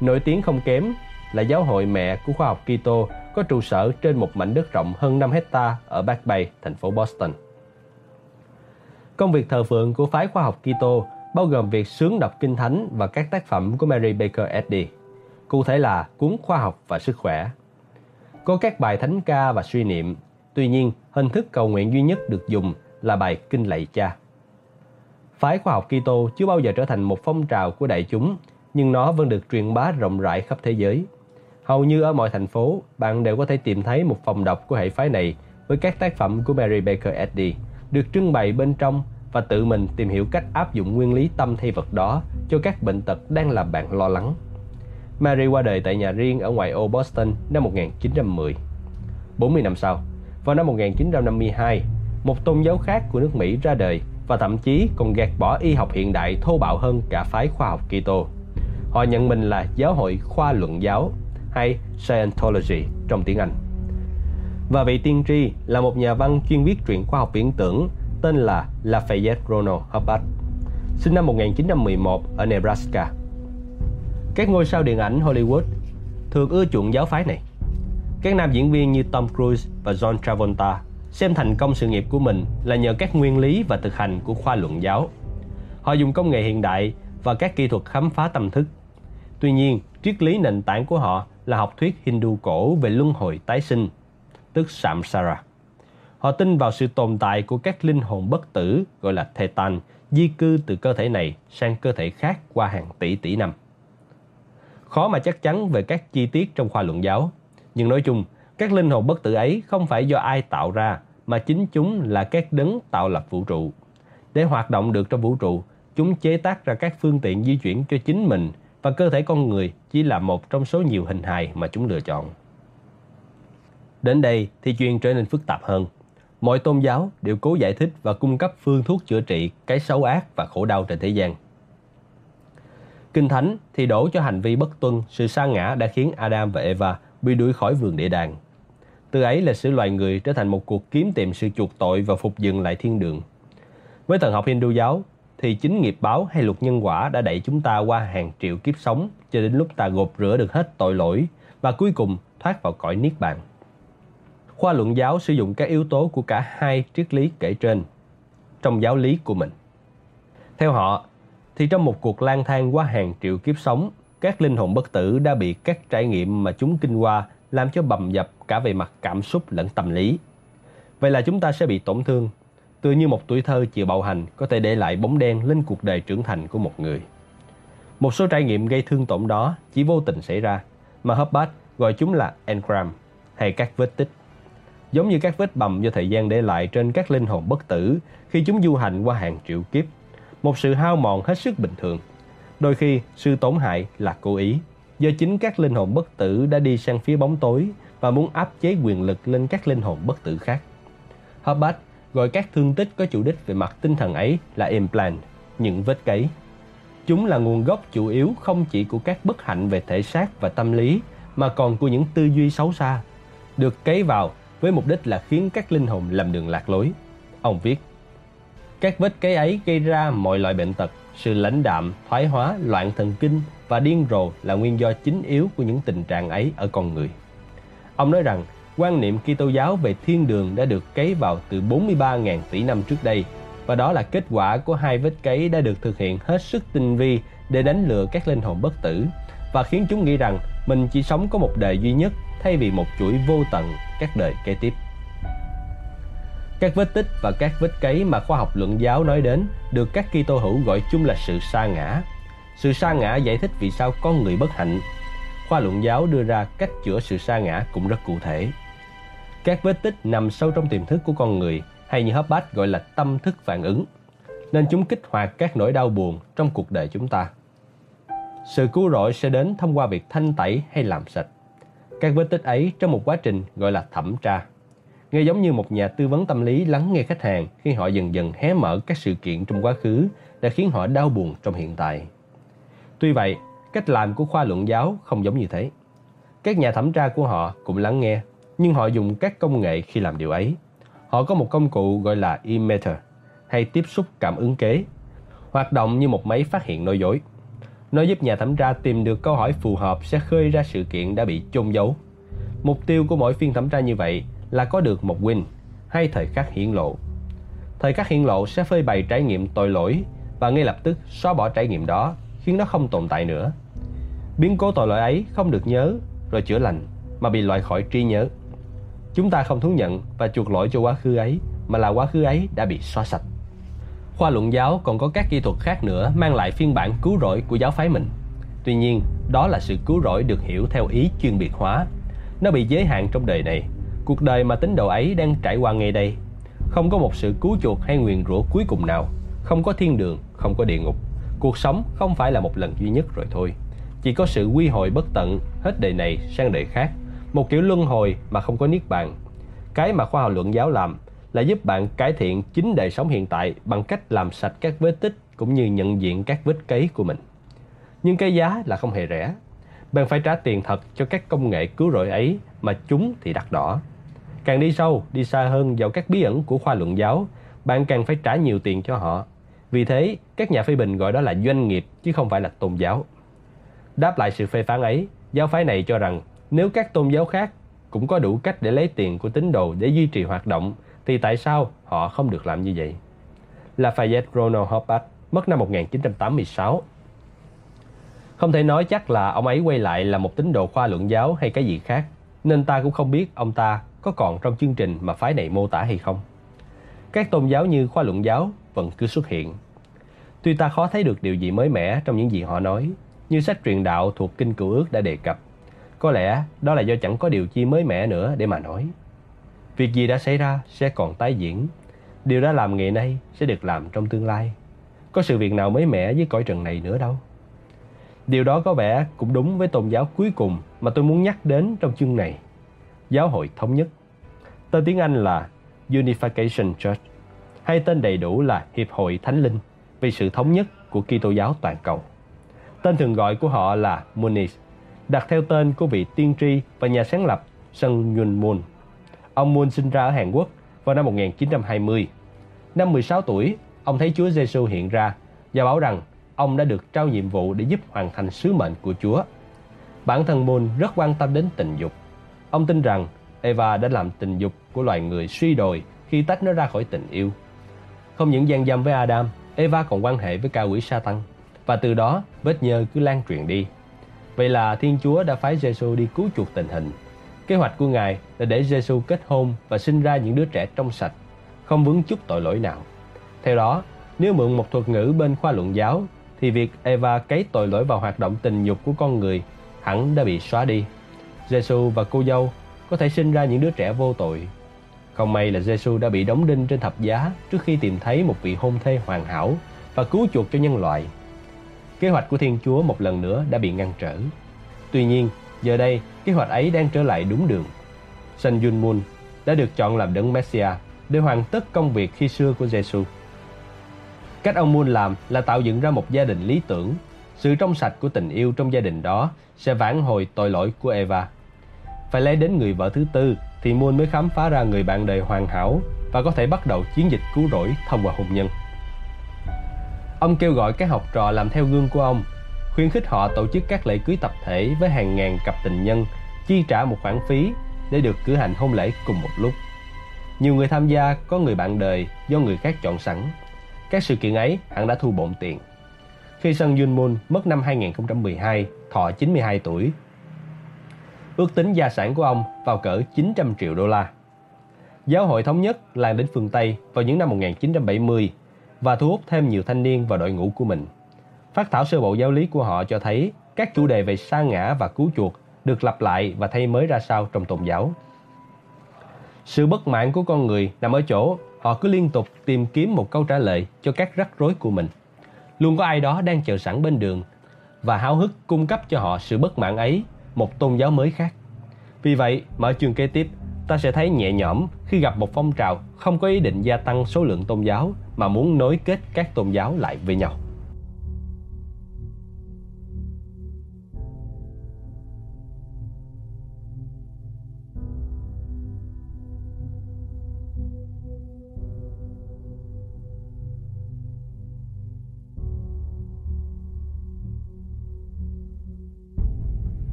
Nổi tiếng không kém là giáo hội mẹ của khoa học Kitô có trụ sở trên một mảnh đất rộng hơn 5 hecta ở Back Bay, thành phố Boston. Công việc thờ phượng của phái khoa học Kitô bao gồm việc sướng đọc kinh thánh và các tác phẩm của Mary Baker Eddy, cụ thể là cuốn khoa học và sức khỏe. Có các bài thánh ca và suy niệm, tuy nhiên hình thức cầu nguyện duy nhất được dùng là bài kinh lạy cha. Phái khoa học Kitô chưa bao giờ trở thành một phong trào của đại chúng, nhưng nó vẫn được truyền bá rộng rãi khắp thế giới. Hầu như ở mọi thành phố, bạn đều có thể tìm thấy một phòng đọc của hệ phái này với các tác phẩm của Mary Baker Eddy được trưng bày bên trong và tự mình tìm hiểu cách áp dụng nguyên lý tâm thay vật đó cho các bệnh tật đang làm bạn lo lắng. Mary qua đời tại nhà riêng ở ngoại ô Boston năm 1910. 40 năm sau, vào năm 1952, một tôn giáo khác của nước Mỹ ra đời và thậm chí còn gạt bỏ y học hiện đại thô bạo hơn cả phái khoa học Kitô. Họ nhận mình là giáo hội khoa luận giáo, hay Scientology trong tiếng Anh. Và vị tiên tri là một nhà văn chuyên viết truyện khoa học viễn tưởng tên là Lafayette Ronald Hubbard, sinh năm 1911 ở Nebraska. Các ngôi sao điện ảnh Hollywood thường ưa chuộng giáo phái này. Các nam diễn viên như Tom Cruise và John Travolta xem thành công sự nghiệp của mình là nhờ các nguyên lý và thực hành của khoa luận giáo. Họ dùng công nghệ hiện đại và các kỹ thuật khám phá tâm thức. Tuy nhiên, triết lý nền tảng của họ là học thuyết Hindu cổ về luân hồi tái sinh, tức Samsara. Họ tin vào sự tồn tại của các linh hồn bất tử gọi là Thetan, di cư từ cơ thể này sang cơ thể khác qua hàng tỷ tỷ năm. Khó mà chắc chắn về các chi tiết trong khoa luận giáo, nhưng nói chung, các linh hồn bất tử ấy không phải do ai tạo ra, mà chính chúng là các đấng tạo lập vũ trụ. Để hoạt động được trong vũ trụ, chúng chế tác ra các phương tiện di chuyển cho chính mình và cơ thể con người chỉ là một trong số nhiều hình hài mà chúng lựa chọn. Đến đây thì chuyện trở nên phức tạp hơn. Mọi tôn giáo đều cố giải thích và cung cấp phương thuốc chữa trị cái xấu ác và khổ đau trên thế gian. Kinh Thánh thì đổ cho hành vi bất tuân, sự sa ngã đã khiến Adam và Eva bị đuổi khỏi vườn địa đàng. Từ ấy là sự loài người trở thành một cuộc kiếm tìm sự chuộc tội và phục dựng lại thiên đường. Với thần học Hindu giáo thì chính nghiệp báo hay luật nhân quả đã đẩy chúng ta qua hàng triệu kiếp sống cho đến lúc ta gột rửa được hết tội lỗi và cuối cùng thoát vào cõi niết bàn. Khoa luận giáo sử dụng các yếu tố của cả hai triết lý kể trên trong giáo lý của mình. Theo họ, thì trong một cuộc lang thang qua hàng triệu kiếp sống, các linh hồn bất tử đã bị các trải nghiệm mà chúng kinh qua làm cho bầm dập cả về mặt cảm xúc lẫn tâm lý. Vậy là chúng ta sẽ bị tổn thương, tựa như một tuổi thơ chịu bạo hành có thể để lại bóng đen lên cuộc đời trưởng thành của một người. Một số trải nghiệm gây thương tổn đó chỉ vô tình xảy ra, mà Hubbard gọi chúng là engram hay các vết tích. Giống như các vết bầm do thời gian để lại trên các linh hồn bất tử khi chúng du hành qua hàng triệu kiếp. Một sự hao mòn hết sức bình thường. Đôi khi sự tổn hại là cố ý, do chính các linh hồn bất tử đã đi sang phía bóng tối và muốn áp chế quyền lực lên các linh hồn bất tử khác. Hubbard gọi các thương tích có chủ đích về mặt tinh thần ấy là implant, những vết cấy. Chúng là nguồn gốc chủ yếu không chỉ của các bất hạnh về thể xác và tâm lý mà còn của những tư duy xấu xa, được cấy vào với mục đích là khiến các linh hồn làm đường lạc lối. Ông viết, các vết cấy ấy gây ra mọi loại bệnh tật, sự lãnh đạm, thoái hóa, loạn thần kinh và điên rồ là nguyên do chính yếu của những tình trạng ấy ở con người. Ông nói rằng quan niệm Kitô giáo về thiên đường đã được cấy vào từ 43.000 tỷ năm trước đây và đó là kết quả của hai vết cấy đã được thực hiện hết sức tinh vi để đánh lừa các linh hồn bất tử và khiến chúng nghĩ rằng mình chỉ sống có một đời duy nhất thay vì một chuỗi vô tận các đời kế tiếp. Các vết tích và các vết cấy mà khoa học luận giáo nói đến được các Kitô hữu gọi chung là sự sa ngã. Sự sa ngã giải thích vì sao con người bất hạnh. Khoa luận giáo đưa ra cách chữa sự sa ngã cũng rất cụ thể. Các vết tích nằm sâu trong tiềm thức của con người hay như Hobart gọi là tâm thức phản ứng, nên chúng kích hoạt các nỗi đau buồn trong cuộc đời chúng ta. Sự cứu rỗi sẽ đến thông qua việc thanh tẩy hay làm sạch. Các vết tích ấy trong một quá trình gọi là thẩm tra. Nghe giống như một nhà tư vấn tâm lý lắng nghe khách hàng khi họ dần dần hé mở các sự kiện trong quá khứ đã khiến họ đau buồn trong hiện tại. Tuy vậy, cách làm của khoa luận giáo không giống như thế. Các nhà thẩm tra của họ cũng lắng nghe nhưng họ dùng các công nghệ khi làm điều ấy. Họ có một công cụ gọi là emitter hay tiếp xúc cảm ứng kế, hoạt động như một máy phát hiện nói dối. Nó giúp nhà thẩm tra tìm được câu hỏi phù hợp sẽ khơi ra sự kiện đã bị chôn giấu. Mục tiêu của mỗi phiên thẩm tra như vậy là có được một win hay thời khắc hiển lộ. Thời khắc hiển lộ sẽ phơi bày trải nghiệm tội lỗi và ngay lập tức xóa bỏ trải nghiệm đó khiến nó không tồn tại nữa. Biến cố tội lỗi ấy không được nhớ rồi chữa lành mà bị loại khỏi trí nhớ. Chúng ta không thú nhận và chuộc lỗi cho quá khứ ấy, mà là quá khứ ấy đã bị xóa sạch. Khoa luận giáo còn có các kỹ thuật khác nữa mang lại phiên bản cứu rỗi của giáo phái mình. Tuy nhiên, đó là sự cứu rỗi được hiểu theo ý chuyên biệt hóa. Nó bị giới hạn trong đời này. Cuộc đời mà tín đồ ấy đang trải qua ngay đây. Không có một sự cứu chuộc hay nguyền rủa cuối cùng nào. Không có thiên đường, không có địa ngục. Cuộc sống không phải là một lần duy nhất rồi thôi. Chỉ có sự quy hồi bất tận hết đời này sang đời khác một kiểu luân hồi mà không có niết bàn. Cái mà khoa học luận giáo làm là giúp bạn cải thiện chính đời sống hiện tại bằng cách làm sạch các vết tích cũng như nhận diện các vết cấy của mình. Nhưng cái giá là không hề rẻ. bạn phải trả tiền thật cho các công nghệ cứu rỗi ấy mà chúng thì đắt đỏ. Càng đi sâu, đi xa hơn vào các bí ẩn của khoa luận giáo, bạn càng phải trả nhiều tiền cho họ. Vì thế, các nhà phê bình gọi đó là doanh nghiệp chứ không phải là tôn giáo. Đáp lại sự phê phán ấy, giáo phái này cho rằng nếu các tôn giáo khác cũng có đủ cách để lấy tiền của tín đồ để duy trì hoạt động, thì tại sao họ không được làm như vậy? Lafayette Ronald Hobart mất năm 1986. Không thể nói chắc là ông ấy quay lại là một tín đồ khoa luận giáo hay cái gì khác, nên ta cũng không biết ông ta có còn trong chương trình mà phái này mô tả hay không. Các tôn giáo như khoa luận giáo vẫn cứ xuất hiện. Tuy ta khó thấy được điều gì mới mẻ trong những gì họ nói, như sách truyền đạo thuộc Kinh Cựu Ước đã đề cập. Có lẽ đó là do chẳng có điều chi mới mẻ nữa để mà nói. Việc gì đã xảy ra sẽ còn tái diễn. Điều đã làm ngày nay sẽ được làm trong tương lai. Có sự việc nào mới mẻ với cõi trần này nữa đâu. Điều đó có vẻ cũng đúng với tôn giáo cuối cùng mà tôi muốn nhắc đến trong chương này. Giáo hội thống nhất. Tên tiếng Anh là Unification Church, hay tên đầy đủ là Hiệp hội Thánh Linh vì sự thống nhất của Kitô giáo toàn cầu. Tên thường gọi của họ là Muniz, đặt theo tên của vị tiên tri và nhà sáng lập Sun Yun Moon. Ông Moon sinh ra ở Hàn Quốc vào năm 1920. Năm 16 tuổi, ông thấy Chúa Giêsu hiện ra và bảo rằng ông đã được trao nhiệm vụ để giúp hoàn thành sứ mệnh của Chúa. Bản thân Moon rất quan tâm đến tình dục. Ông tin rằng Eva đã làm tình dục của loài người suy đồi khi tách nó ra khỏi tình yêu. Không những gian dâm với Adam, Eva còn quan hệ với ca quỷ Satan và từ đó vết nhơ cứ lan truyền đi. Vậy là Thiên Chúa đã phái Giêsu đi cứu chuộc tình hình. Kế hoạch của Ngài là để Giêsu kết hôn và sinh ra những đứa trẻ trong sạch, không vướng chút tội lỗi nào. Theo đó, nếu mượn một thuật ngữ bên khoa luận giáo, thì việc Eva cấy tội lỗi vào hoạt động tình dục của con người hẳn đã bị xóa đi. Giêsu và cô dâu có thể sinh ra những đứa trẻ vô tội. Không may là Giêsu đã bị đóng đinh trên thập giá trước khi tìm thấy một vị hôn thê hoàn hảo và cứu chuộc cho nhân loại. Kế hoạch của Thiên Chúa một lần nữa đã bị ngăn trở. Tuy nhiên, giờ đây kế hoạch ấy đang trở lại đúng đường. Sun Yun Moon đã được chọn làm đấng Messiah để hoàn tất công việc khi xưa của Giêsu. Cách ông Moon làm là tạo dựng ra một gia đình lý tưởng. Sự trong sạch của tình yêu trong gia đình đó sẽ vãn hồi tội lỗi của Eva. Phải lấy đến người vợ thứ tư thì Moon mới khám phá ra người bạn đời hoàn hảo và có thể bắt đầu chiến dịch cứu rỗi thông qua hôn nhân. Ông kêu gọi các học trò làm theo gương của ông, khuyến khích họ tổ chức các lễ cưới tập thể với hàng ngàn cặp tình nhân, chi trả một khoản phí để được cử hành hôn lễ cùng một lúc. Nhiều người tham gia có người bạn đời do người khác chọn sẵn. Các sự kiện ấy hẳn đã thu bộn tiền. Khi Sun Yun Moon mất năm 2012, thọ 92 tuổi, ước tính gia sản của ông vào cỡ 900 triệu đô la. Giáo hội Thống nhất lan đến phương Tây vào những năm 1970 và thu hút thêm nhiều thanh niên vào đội ngũ của mình. Phát thảo sơ bộ giáo lý của họ cho thấy các chủ đề về sa ngã và cứu chuộc được lặp lại và thay mới ra sao trong tôn giáo. Sự bất mãn của con người nằm ở chỗ họ cứ liên tục tìm kiếm một câu trả lời cho các rắc rối của mình. Luôn có ai đó đang chờ sẵn bên đường và háo hức cung cấp cho họ sự bất mãn ấy một tôn giáo mới khác. Vì vậy, mở chương kế tiếp, ta sẽ thấy nhẹ nhõm khi gặp một phong trào không có ý định gia tăng số lượng tôn giáo mà muốn nối kết các tôn giáo lại với nhau.